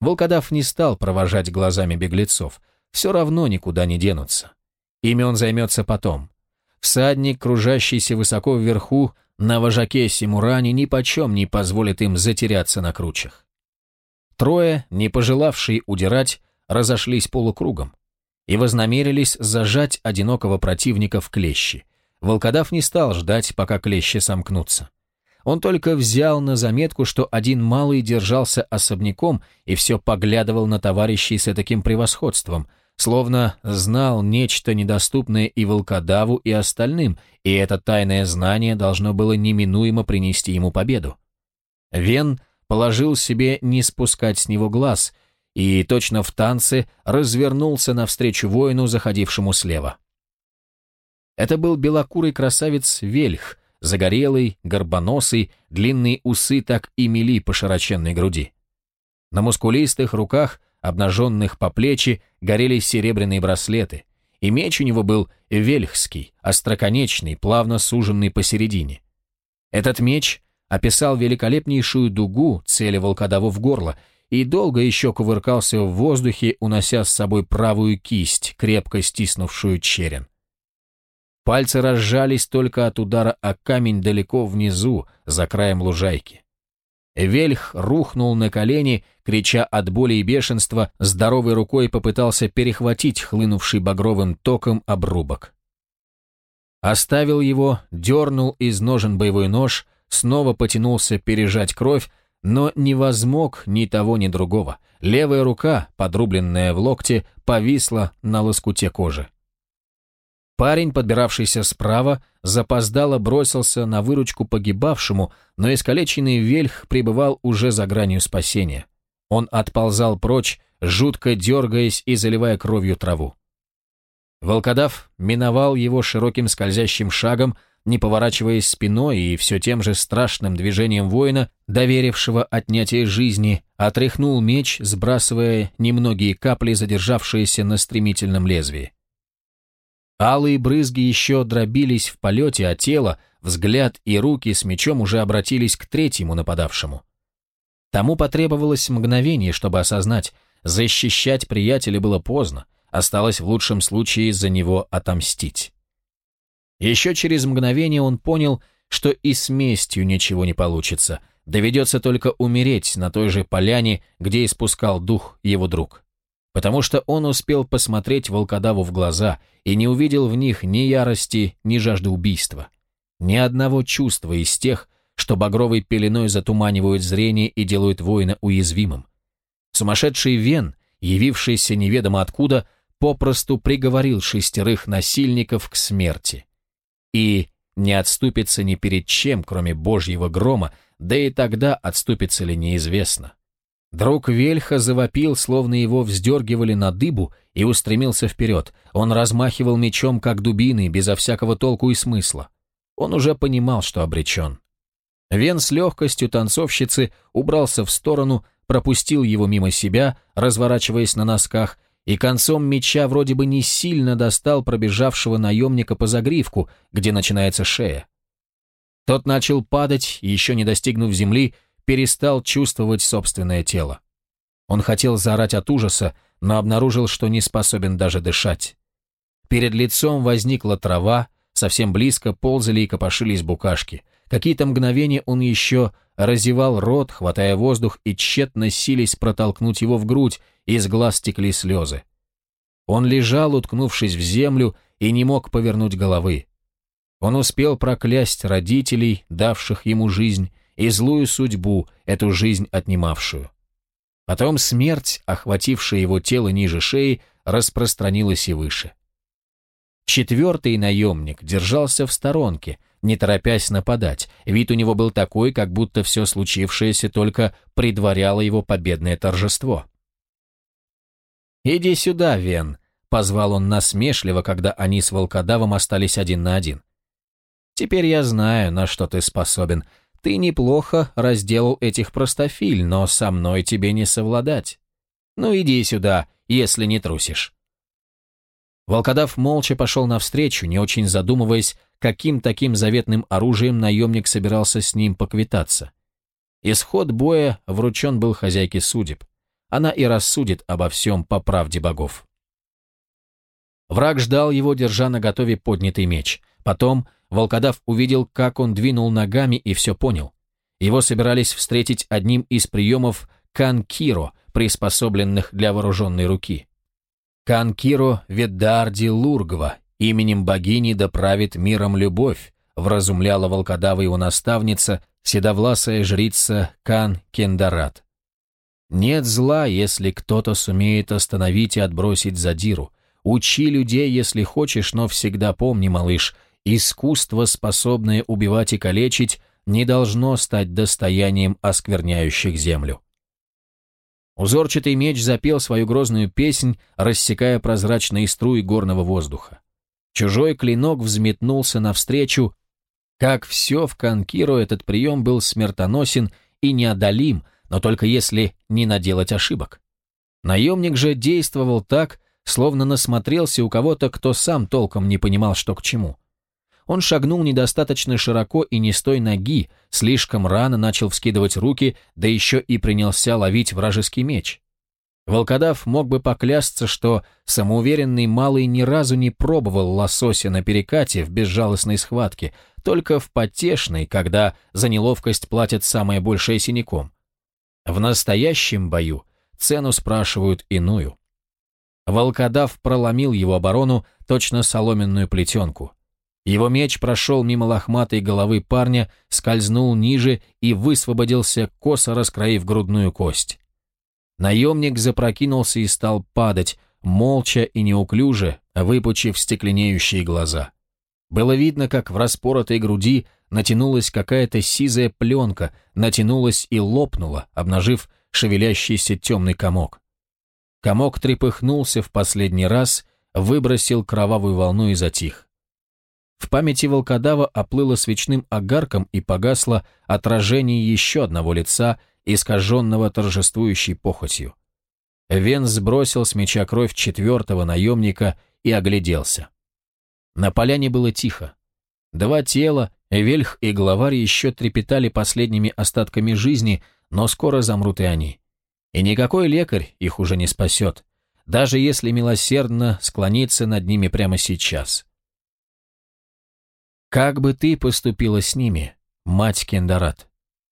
Волкодав не стал провожать глазами беглецов. Все равно никуда не денутся. Ими он займется потом. Всадник, кружащийся высоко вверху, на вожаке Симурани нипочем не позволит им затеряться на кручах. Трое, не пожелавшие удирать, разошлись полукругом и вознамерились зажать одинокого противника в клещи. Волкодав не стал ждать, пока клещи сомкнутся. Он только взял на заметку, что один малый держался особняком и все поглядывал на товарищей с таким превосходством, словно знал нечто недоступное и волкодаву, и остальным, и это тайное знание должно было неминуемо принести ему победу. Вен положил себе не спускать с него глаз и точно в танце развернулся навстречу воину, заходившему слева. Это был белокурый красавец Вельх, загорелый, горбоносый, длинные усы так и мели по широченной груди. На мускулистых руках, обнаженных по плечи, горели серебряные браслеты, и меч у него был вельхский, остроконечный, плавно суженный посередине. Этот меч описал великолепнейшую дугу, цели волкодаву в горло, и долго еще кувыркался в воздухе, унося с собой правую кисть, крепко стиснувшую черен. Пальцы разжались только от удара о камень далеко внизу, за краем лужайки. Вельх рухнул на колени, крича от боли и бешенства, здоровой рукой попытался перехватить хлынувший багровым током обрубок. Оставил его, дернул из ножен боевой нож, снова потянулся пережать кровь, но не возмог ни того, ни другого. Левая рука, подрубленная в локте, повисла на лоскуте кожи. Парень, подбиравшийся справа, запоздало бросился на выручку погибавшему, но искалеченный вельх пребывал уже за гранью спасения. Он отползал прочь, жутко дергаясь и заливая кровью траву. Волкодав миновал его широким скользящим шагом, не поворачиваясь спиной и все тем же страшным движением воина, доверившего отнятие жизни, отряхнул меч, сбрасывая немногие капли, задержавшиеся на стремительном лезвии. Алые брызги еще дробились в полете, а тело, взгляд и руки с мечом уже обратились к третьему нападавшему. Тому потребовалось мгновение, чтобы осознать, защищать приятеля было поздно, осталось в лучшем случае за него отомстить. Еще через мгновение он понял, что и с местью ничего не получится, доведется только умереть на той же поляне, где испускал дух его друг потому что он успел посмотреть волкодаву в глаза и не увидел в них ни ярости, ни жажды убийства. Ни одного чувства из тех, что багровой пеленой затуманивают зрение и делают воина уязвимым. Сумасшедший Вен, явившийся неведомо откуда, попросту приговорил шестерых насильников к смерти. И не отступится ни перед чем, кроме божьего грома, да и тогда отступится ли неизвестно. Друг Вельха завопил, словно его вздергивали на дыбу, и устремился вперед. Он размахивал мечом, как дубиной, безо всякого толку и смысла. Он уже понимал, что обречен. Вен с легкостью танцовщицы убрался в сторону, пропустил его мимо себя, разворачиваясь на носках, и концом меча вроде бы не сильно достал пробежавшего наемника по загривку, где начинается шея. Тот начал падать, еще не достигнув земли, перестал чувствовать собственное тело. Он хотел заорать от ужаса, но обнаружил, что не способен даже дышать. Перед лицом возникла трава, совсем близко ползали и копошились букашки. Какие-то мгновения он еще разевал рот, хватая воздух и тщетно сились протолкнуть его в грудь, из глаз текли слезы. Он лежал, уткнувшись в землю, и не мог повернуть головы. Он успел проклясть родителей, давших ему жизнь, и злую судьбу, эту жизнь отнимавшую. Потом смерть, охватившая его тело ниже шеи, распространилась и выше. Четвертый наемник держался в сторонке, не торопясь нападать. Вид у него был такой, как будто все случившееся только предваряло его победное торжество. «Иди сюда, Вен», — позвал он насмешливо, когда они с волкодавом остались один на один. «Теперь я знаю, на что ты способен. Ты неплохо разделал этих простофиль, но со мной тебе не совладать. Ну иди сюда, если не трусишь». Волкодав молча пошел навстречу, не очень задумываясь, каким таким заветным оружием наемник собирался с ним поквитаться. Исход боя вручен был хозяйке судеб. Она и рассудит обо всем по правде богов. Враг ждал его, держа на готове поднятый меч. Потом Волкодав увидел, как он двинул ногами и все понял. Его собирались встретить одним из приемов канкиро, приспособленных для вооруженной руки. Канкиро ведарди лургва, именем богини да миром любовь, вразумляла волкодава его наставница, седовласая жрица Кан Кендарат. Нет зла, если кто-то сумеет остановить и отбросить задиру. Учи людей, если хочешь, но всегда помни, малыш – искусство, способное убивать и калечить, не должно стать достоянием оскверняющих землю. Узорчатый меч запел свою грозную песнь, рассекая прозрачные струи горного воздуха. Чужой клинок взметнулся навстречу. Как все в Конкиру, этот прием был смертоносен и неодолим, но только если не наделать ошибок. Наемник же действовал так, словно насмотрелся у кого-то, кто сам толком не понимал, что к чему. Он шагнул недостаточно широко и не с той ноги, слишком рано начал вскидывать руки, да еще и принялся ловить вражеский меч. Волкодав мог бы поклясться, что самоуверенный малый ни разу не пробовал лосося на перекате в безжалостной схватке, только в потешной, когда за неловкость платят самое большее синяком. В настоящем бою цену спрашивают иную. Волкодав проломил его оборону, точно соломенную плетенку. Его меч прошел мимо лохматой головы парня, скользнул ниже и высвободился, косо раскроив грудную кость. Наемник запрокинулся и стал падать, молча и неуклюже, выпучив стекленеющие глаза. Было видно, как в распоротой груди натянулась какая-то сизая пленка, натянулась и лопнула, обнажив шевелящийся темный комок. Комок трепыхнулся в последний раз, выбросил кровавую волну и затих. В памяти волкодава оплыло свечным огарком и погасло отражение еще одного лица, искаженного торжествующей похотью. Вен сбросил с меча кровь четвертого наемника и огляделся. На поляне было тихо. Два тела, Вельх и главарь еще трепетали последними остатками жизни, но скоро замрут и они. И никакой лекарь их уже не спасет, даже если милосердно склониться над ними прямо сейчас. Как бы ты поступила с ними, мать Кендарат?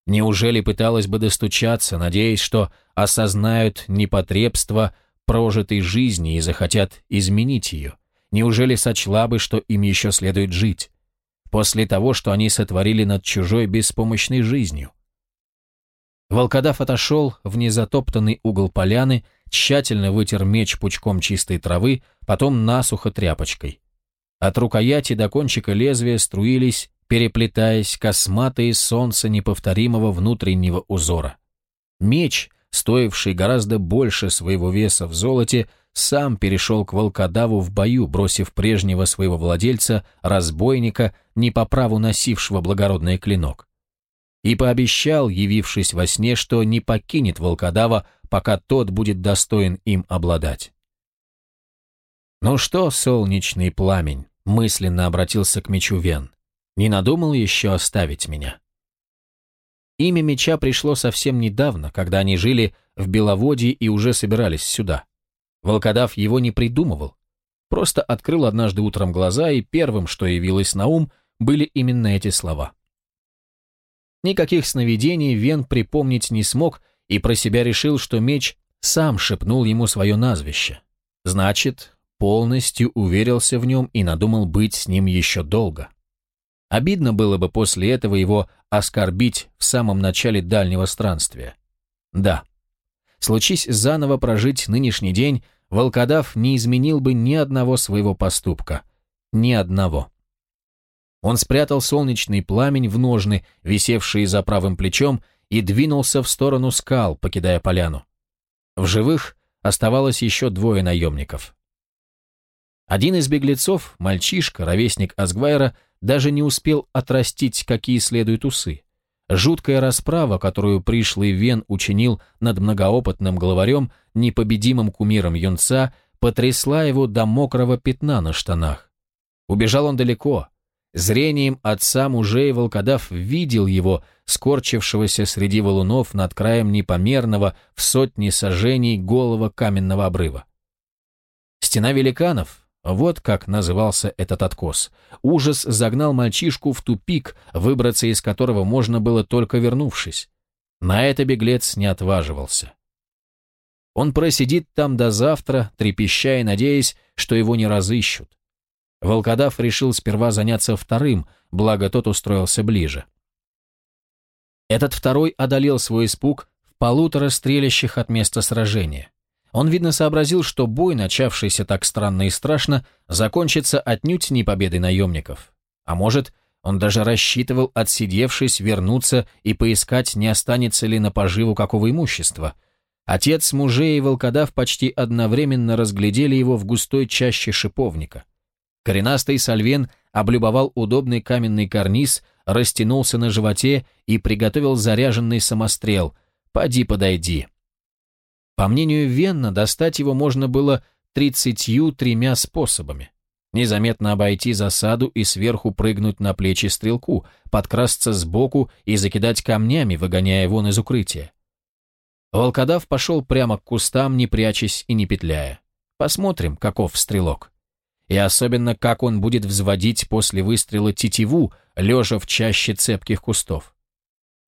Неужели пыталась бы достучаться, надеясь, что осознают непотребство прожитой жизни и захотят изменить ее? Неужели сочла бы, что им еще следует жить? После того, что они сотворили над чужой беспомощной жизнью? Волкодав отошел в незатоптанный угол поляны, тщательно вытер меч пучком чистой травы, потом насухо тряпочкой. От рукояти до кончика лезвия струились, переплетаясь, косматые солнца неповторимого внутреннего узора. Меч, стоивший гораздо больше своего веса в золоте, сам перешел к волкодаву в бою, бросив прежнего своего владельца, разбойника, не по праву носившего благородный клинок. И пообещал, явившись во сне, что не покинет волкодава, пока тот будет достоин им обладать. «Ну что, солнечный пламень?» — мысленно обратился к мечу Вен. «Не надумал еще оставить меня?» Имя меча пришло совсем недавно, когда они жили в Беловодье и уже собирались сюда. Волкодав его не придумывал, просто открыл однажды утром глаза, и первым, что явилось на ум, были именно эти слова. Никаких сновидений Вен припомнить не смог и про себя решил, что меч сам шепнул ему свое назвище. Значит, полностью уверился в нем и надумал быть с ним еще долго. Обидно было бы после этого его оскорбить в самом начале дальнего странствия. Да. Случись заново прожить нынешний день, волкодав не изменил бы ни одного своего поступка. Ни одного. Он спрятал солнечный пламень в ножны, висевшие за правым плечом, и двинулся в сторону скал, покидая поляну. В живых оставалось еще двое наемников. Один из беглецов, мальчишка, ровесник Асгвайра, даже не успел отрастить, какие следуют усы. Жуткая расправа, которую пришлый Вен учинил над многоопытным главарем, непобедимым кумиром юнца, потрясла его до мокрого пятна на штанах. Убежал он далеко. Зрением отца мужей волкодав видел его, скорчившегося среди валунов над краем непомерного в сотни сажений голого каменного обрыва. Стена великанов, вот как назывался этот откос. Ужас загнал мальчишку в тупик, выбраться из которого можно было только вернувшись. На это беглец не отваживался. Он просидит там до завтра, трепеща и надеясь, что его не разыщут. Волкодав решил сперва заняться вторым, благо тот устроился ближе. Этот второй одолел свой испуг в полутора стрелящих от места сражения. Он, видно, сообразил, что бой, начавшийся так странно и страшно, закончится отнюдь не победой наемников. А может, он даже рассчитывал, отсидевшись, вернуться и поискать, не останется ли на поживу какого имущества. Отец мужей и волкодав почти одновременно разглядели его в густой чаще шиповника. Коренастый Сальвен облюбовал удобный каменный карниз, растянулся на животе и приготовил заряженный самострел. «Поди, подойди». По мнению Венна, достать его можно было 33 способами. Незаметно обойти засаду и сверху прыгнуть на плечи стрелку, подкрасться сбоку и закидать камнями, выгоняя вон из укрытия. Волкодав пошел прямо к кустам, не прячась и не петляя. Посмотрим, каков стрелок. И особенно, как он будет взводить после выстрела тетиву, лежа в чаще цепких кустов.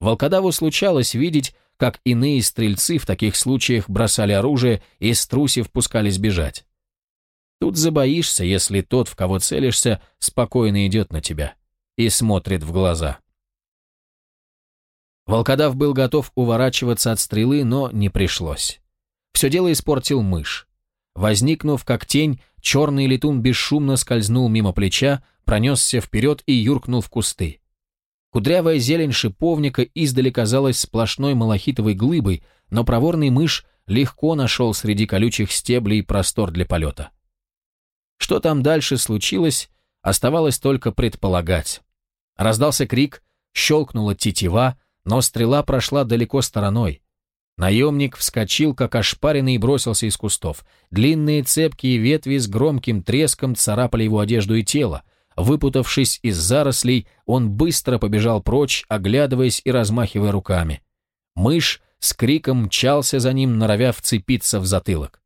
Волкодаву случалось видеть, как иные стрельцы в таких случаях бросали оружие и, струсив, пускались бежать. Тут забоишься, если тот, в кого целишься, спокойно идет на тебя и смотрит в глаза. Волкодав был готов уворачиваться от стрелы, но не пришлось. Все дело испортил мышь. Возникнув как тень, черный летун бесшумно скользнул мимо плеча, пронесся вперед и юркнул в кусты. Кудрявая зелень шиповника издали казалась сплошной малахитовой глыбой, но проворный мышь легко нашел среди колючих стеблей простор для полета. Что там дальше случилось, оставалось только предполагать. Раздался крик, щелкнула тетива, но стрела прошла далеко стороной. Наемник вскочил, как ошпаренный, и бросился из кустов. Длинные цепкие ветви с громким треском царапали его одежду и тело. Выпутавшись из зарослей, он быстро побежал прочь, оглядываясь и размахивая руками. Мышь с криком мчался за ним, норовя вцепиться в затылок.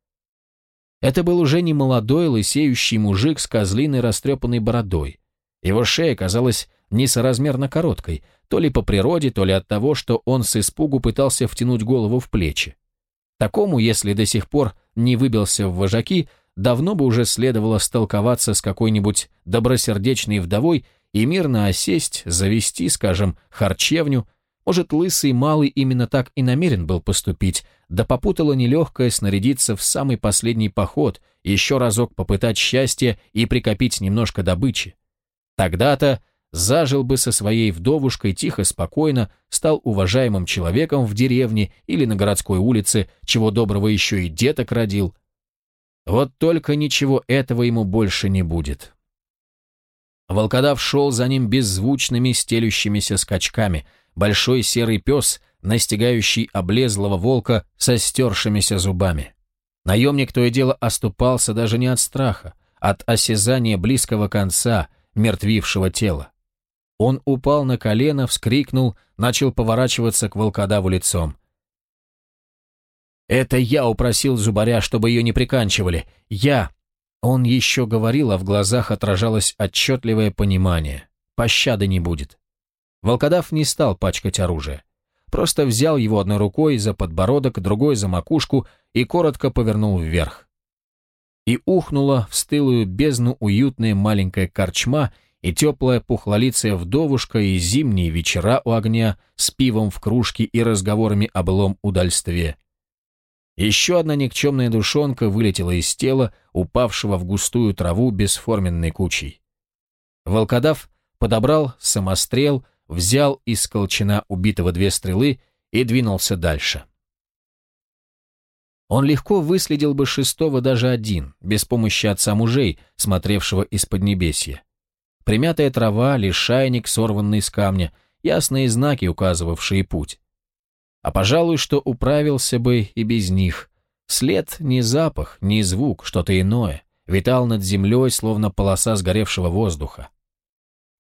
Это был уже не молодой лысеющий мужик с козлиной растрепанной бородой. Его шея казалась несоразмерно короткой, то ли по природе, то ли от того, что он с испугу пытался втянуть голову в плечи. Такому, если до сих пор не выбился в вожаки, давно бы уже следовало столковаться с какой-нибудь добросердечной вдовой и мирно осесть, завести, скажем, харчевню. Может, лысый малый именно так и намерен был поступить, да попутало нелегкое снарядиться в самый последний поход, еще разок попытать счастье и прикопить немножко добычи. Тогда-то зажил бы со своей вдовушкой тихо, спокойно, стал уважаемым человеком в деревне или на городской улице, чего доброго еще и деток родил, вот только ничего этого ему больше не будет. Волкодав шел за ним беззвучными стелющимися скачками. Большой серый пес, настигающий облезлого волка со стершимися зубами. Наемник то и дело оступался даже не от страха, от осязания близкого конца, мертвившего тела. Он упал на колено, вскрикнул, начал поворачиваться к волкодаву лицом. Это я упросил зубаря, чтобы ее не приканчивали. Я. Он еще говорил, а в глазах отражалось отчетливое понимание. Пощады не будет. Волкодав не стал пачкать оружие. Просто взял его одной рукой за подбородок, другой за макушку и коротко повернул вверх. И ухнула в стылую бездну уютная маленькая корчма и теплая пухлолицая вдовушка и зимние вечера у огня с пивом в кружке и разговорами облом былом удальстве – еще одна никчемная душонка вылетела из тела, упавшего в густую траву бесформенной кучей. Волкодав подобрал самострел, взял из колчана убитого две стрелы и двинулся дальше. Он легко выследил бы шестого даже один, без помощи отца мужей, смотревшего из-под небесья. Примятая трава, лишайник, сорванный с камня, ясные знаки, указывавшие путь. А пожалуй, что управился бы и без них. След не запах, не звук, что-то иное. Витал над землей, словно полоса сгоревшего воздуха.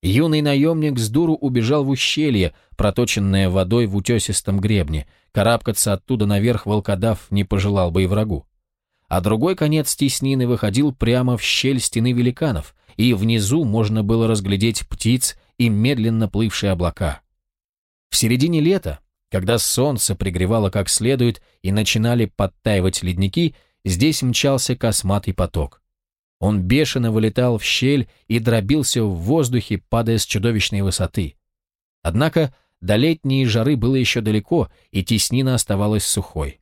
Юный наемник с дуру убежал в ущелье, проточенное водой в утесистом гребне. Карабкаться оттуда наверх волкодав не пожелал бы и врагу. А другой конец теснины выходил прямо в щель стены великанов, и внизу можно было разглядеть птиц и медленно плывшие облака. В середине лета когда солнце пригревало как следует и начинали подтаивать ледники, здесь мчался косматый поток. Он бешено вылетал в щель и дробился в воздухе, падая с чудовищной высоты. Однако до летней жары было еще далеко, и теснина оставалась сухой.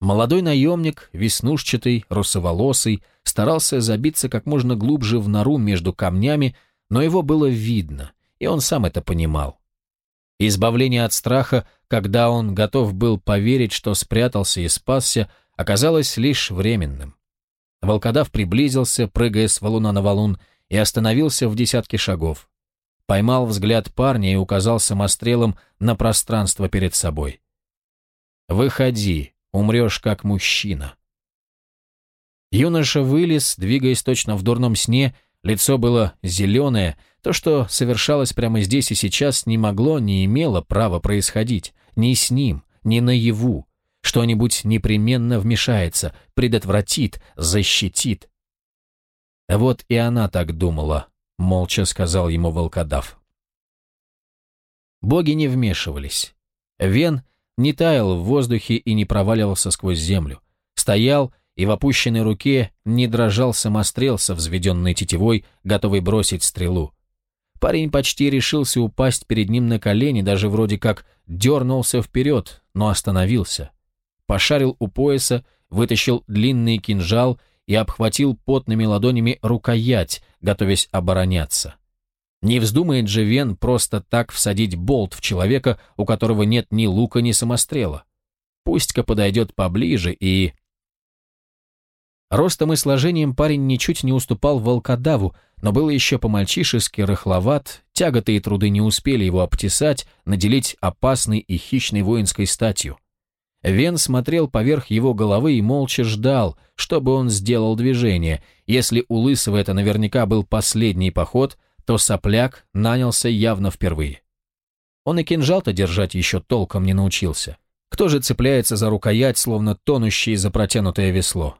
Молодой наемник, веснушчатый, русоволосый, старался забиться как можно глубже в нору между камнями, но его было видно, и он сам это понимал избавление от страха, когда он готов был поверить, что спрятался и спасся, оказалось лишь временным. Волкодав приблизился, прыгая с валуна на валун, и остановился в десятке шагов. Поймал взгляд парня и указал самострелом на пространство перед собой. «Выходи, умрешь как мужчина». Юноша вылез, двигаясь точно в дурном сне, Лицо было зеленое, то, что совершалось прямо здесь и сейчас, не могло, не имело права происходить. Ни с ним, ни наяву. Что-нибудь непременно вмешается, предотвратит, защитит. Вот и она так думала, молча сказал ему волкодав. Боги не вмешивались. Вен не таял в воздухе и не проваливался сквозь землю. Стоял и в опущенной руке не дрожал самострел со взведенной тетивой, готовый бросить стрелу. Парень почти решился упасть перед ним на колени, даже вроде как дернулся вперед, но остановился. Пошарил у пояса, вытащил длинный кинжал и обхватил потными ладонями рукоять, готовясь обороняться. Не вздумает же Вен просто так всадить болт в человека, у которого нет ни лука, ни самострела. Пусть-ка подойдет поближе и Ростом и сложением парень ничуть не уступал волкодаву, но был еще по-мальчишески рыхловат, тяготы и труды не успели его обтесать, наделить опасной и хищной воинской статью. Вен смотрел поверх его головы и молча ждал, чтобы он сделал движение. Если у Лысого это наверняка был последний поход, то сопляк нанялся явно впервые. Он и кинжал-то держать еще толком не научился. Кто же цепляется за рукоять, словно тонущий за протянутое весло?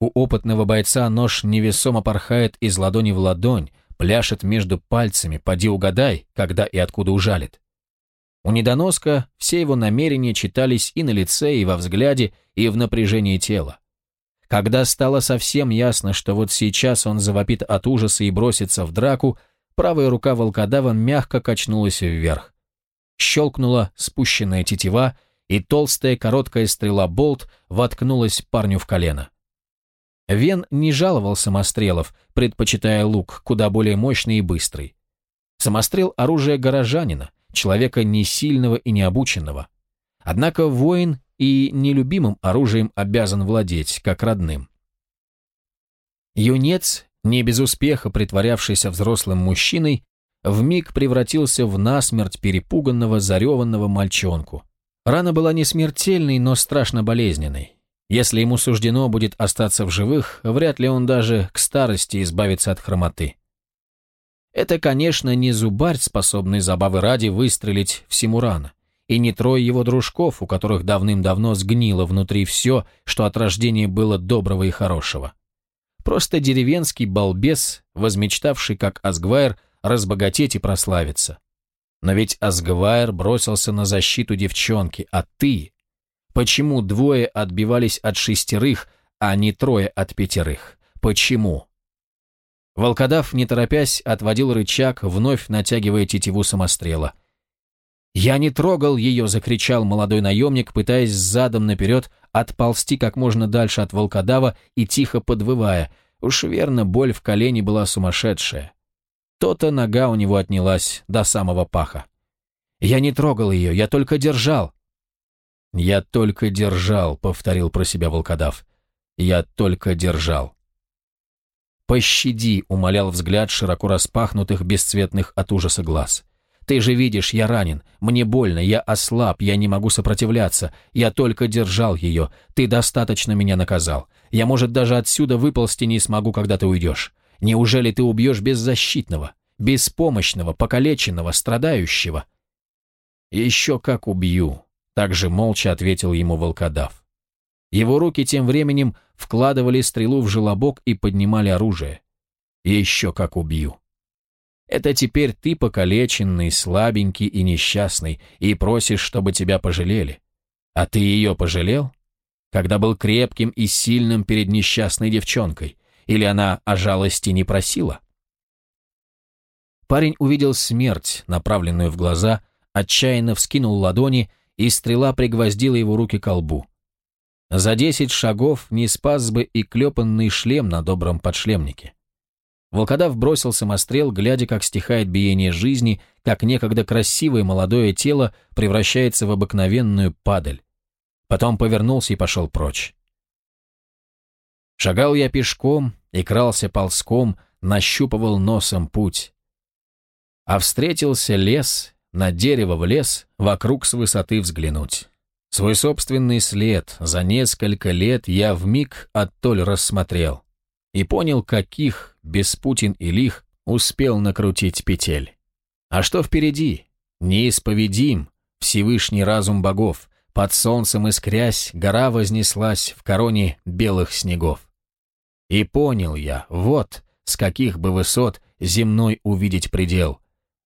У опытного бойца нож невесомо порхает из ладони в ладонь, пляшет между пальцами, поди угадай, когда и откуда ужалит. У недоноска все его намерения читались и на лице, и во взгляде, и в напряжении тела. Когда стало совсем ясно, что вот сейчас он завопит от ужаса и бросится в драку, правая рука волкодава мягко качнулась вверх. Щелкнула спущенная тетива, и толстая короткая стрела болт воткнулась парню в колено. Вен не жаловал самострелов, предпочитая лук, куда более мощный и быстрый. Самострел – оружие горожанина, человека не сильного и необученного. Однако воин и нелюбимым оружием обязан владеть, как родным. Юнец, не без успеха притворявшийся взрослым мужчиной, вмиг превратился в насмерть перепуганного, зареванного мальчонку. Рана была не смертельной, но страшно болезненной. Если ему суждено будет остаться в живых, вряд ли он даже к старости избавится от хромоты. Это, конечно, не зубарь, способный забавы ради выстрелить в Симурана, и не трое его дружков, у которых давным-давно сгнило внутри все, что от рождения было доброго и хорошего. Просто деревенский балбес, возмечтавший, как Асгвайр, разбогатеть и прославиться. Но ведь Асгвайр бросился на защиту девчонки, а ты Почему двое отбивались от шестерых, а не трое от пятерых? Почему? Волкодав, не торопясь, отводил рычаг, вновь натягивая тетиву самострела. «Я не трогал ее!» — закричал молодой наемник, пытаясь задом наперед отползти как можно дальше от волкодава и тихо подвывая. Уж верно, боль в колене была сумасшедшая. То-то нога у него отнялась до самого паха. «Я не трогал ее, я только держал!» «Я только держал», — повторил про себя волкодав. «Я только держал». «Пощади», — умолял взгляд широко распахнутых, бесцветных от ужаса глаз. «Ты же видишь, я ранен, мне больно, я ослаб, я не могу сопротивляться, я только держал ее, ты достаточно меня наказал. Я, может, даже отсюда выползти не смогу, когда ты уйдешь. Неужели ты убьешь беззащитного, беспомощного, покалеченного, страдающего?» «Еще как убью», также молча ответил ему волкодав. Его руки тем временем вкладывали стрелу в желобок и поднимали оружие. «Еще как убью!» Это теперь ты покалеченный, слабенький и несчастный, и просишь, чтобы тебя пожалели. А ты ее пожалел? Когда был крепким и сильным перед несчастной девчонкой? Или она о жалости не просила? Парень увидел смерть, направленную в глаза, отчаянно вскинул ладони и стрела пригвоздила его руки к лбу. За десять шагов не спас бы и клепанный шлем на добром подшлемнике. Волкодав бросил самострел, глядя, как стихает биение жизни, как некогда красивое молодое тело превращается в обыкновенную падаль. Потом повернулся и пошел прочь. Шагал я пешком и крался ползком, нащупывал носом путь. А встретился лес, на дерево в лес, вокруг с высоты взглянуть. Свой собственный след за несколько лет я вмиг оттоль рассмотрел и понял, каких, Беспутин и Лих, успел накрутить петель. А что впереди? Неисповедим Всевышний разум богов. Под солнцем искрясь, гора вознеслась в короне белых снегов. И понял я, вот, с каких бы высот земной увидеть предел.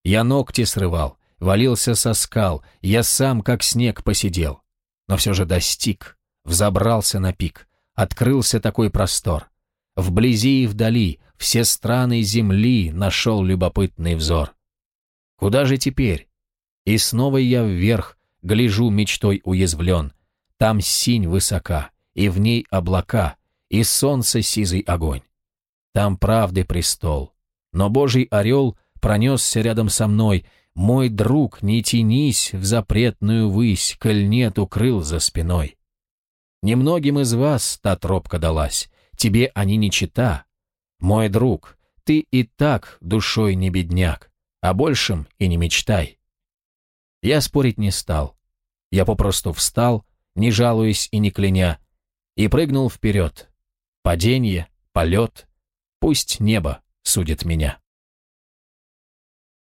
Я ногти срывал, валился со скал, я сам как снег посидел. Но все же достиг, взобрался на пик, открылся такой простор. Вблизи и вдали, все страны земли нашел любопытный взор. Куда же теперь? И снова я вверх, гляжу мечтой уязвлен. Там синь высока, и в ней облака, и солнце сизый огонь. Там правды престол. Но Божий орел пронесся рядом со мной, мой друг, не тянись в запретную высь, коль нет укрыл за спиной. Немногим из вас та тропка далась, тебе они не чита. Мой друг, ты и так душой не бедняк, о большем и не мечтай. Я спорить не стал. Я попросту встал, не жалуясь и не кляня, и прыгнул вперед. Падение, полет, пусть небо судит меня.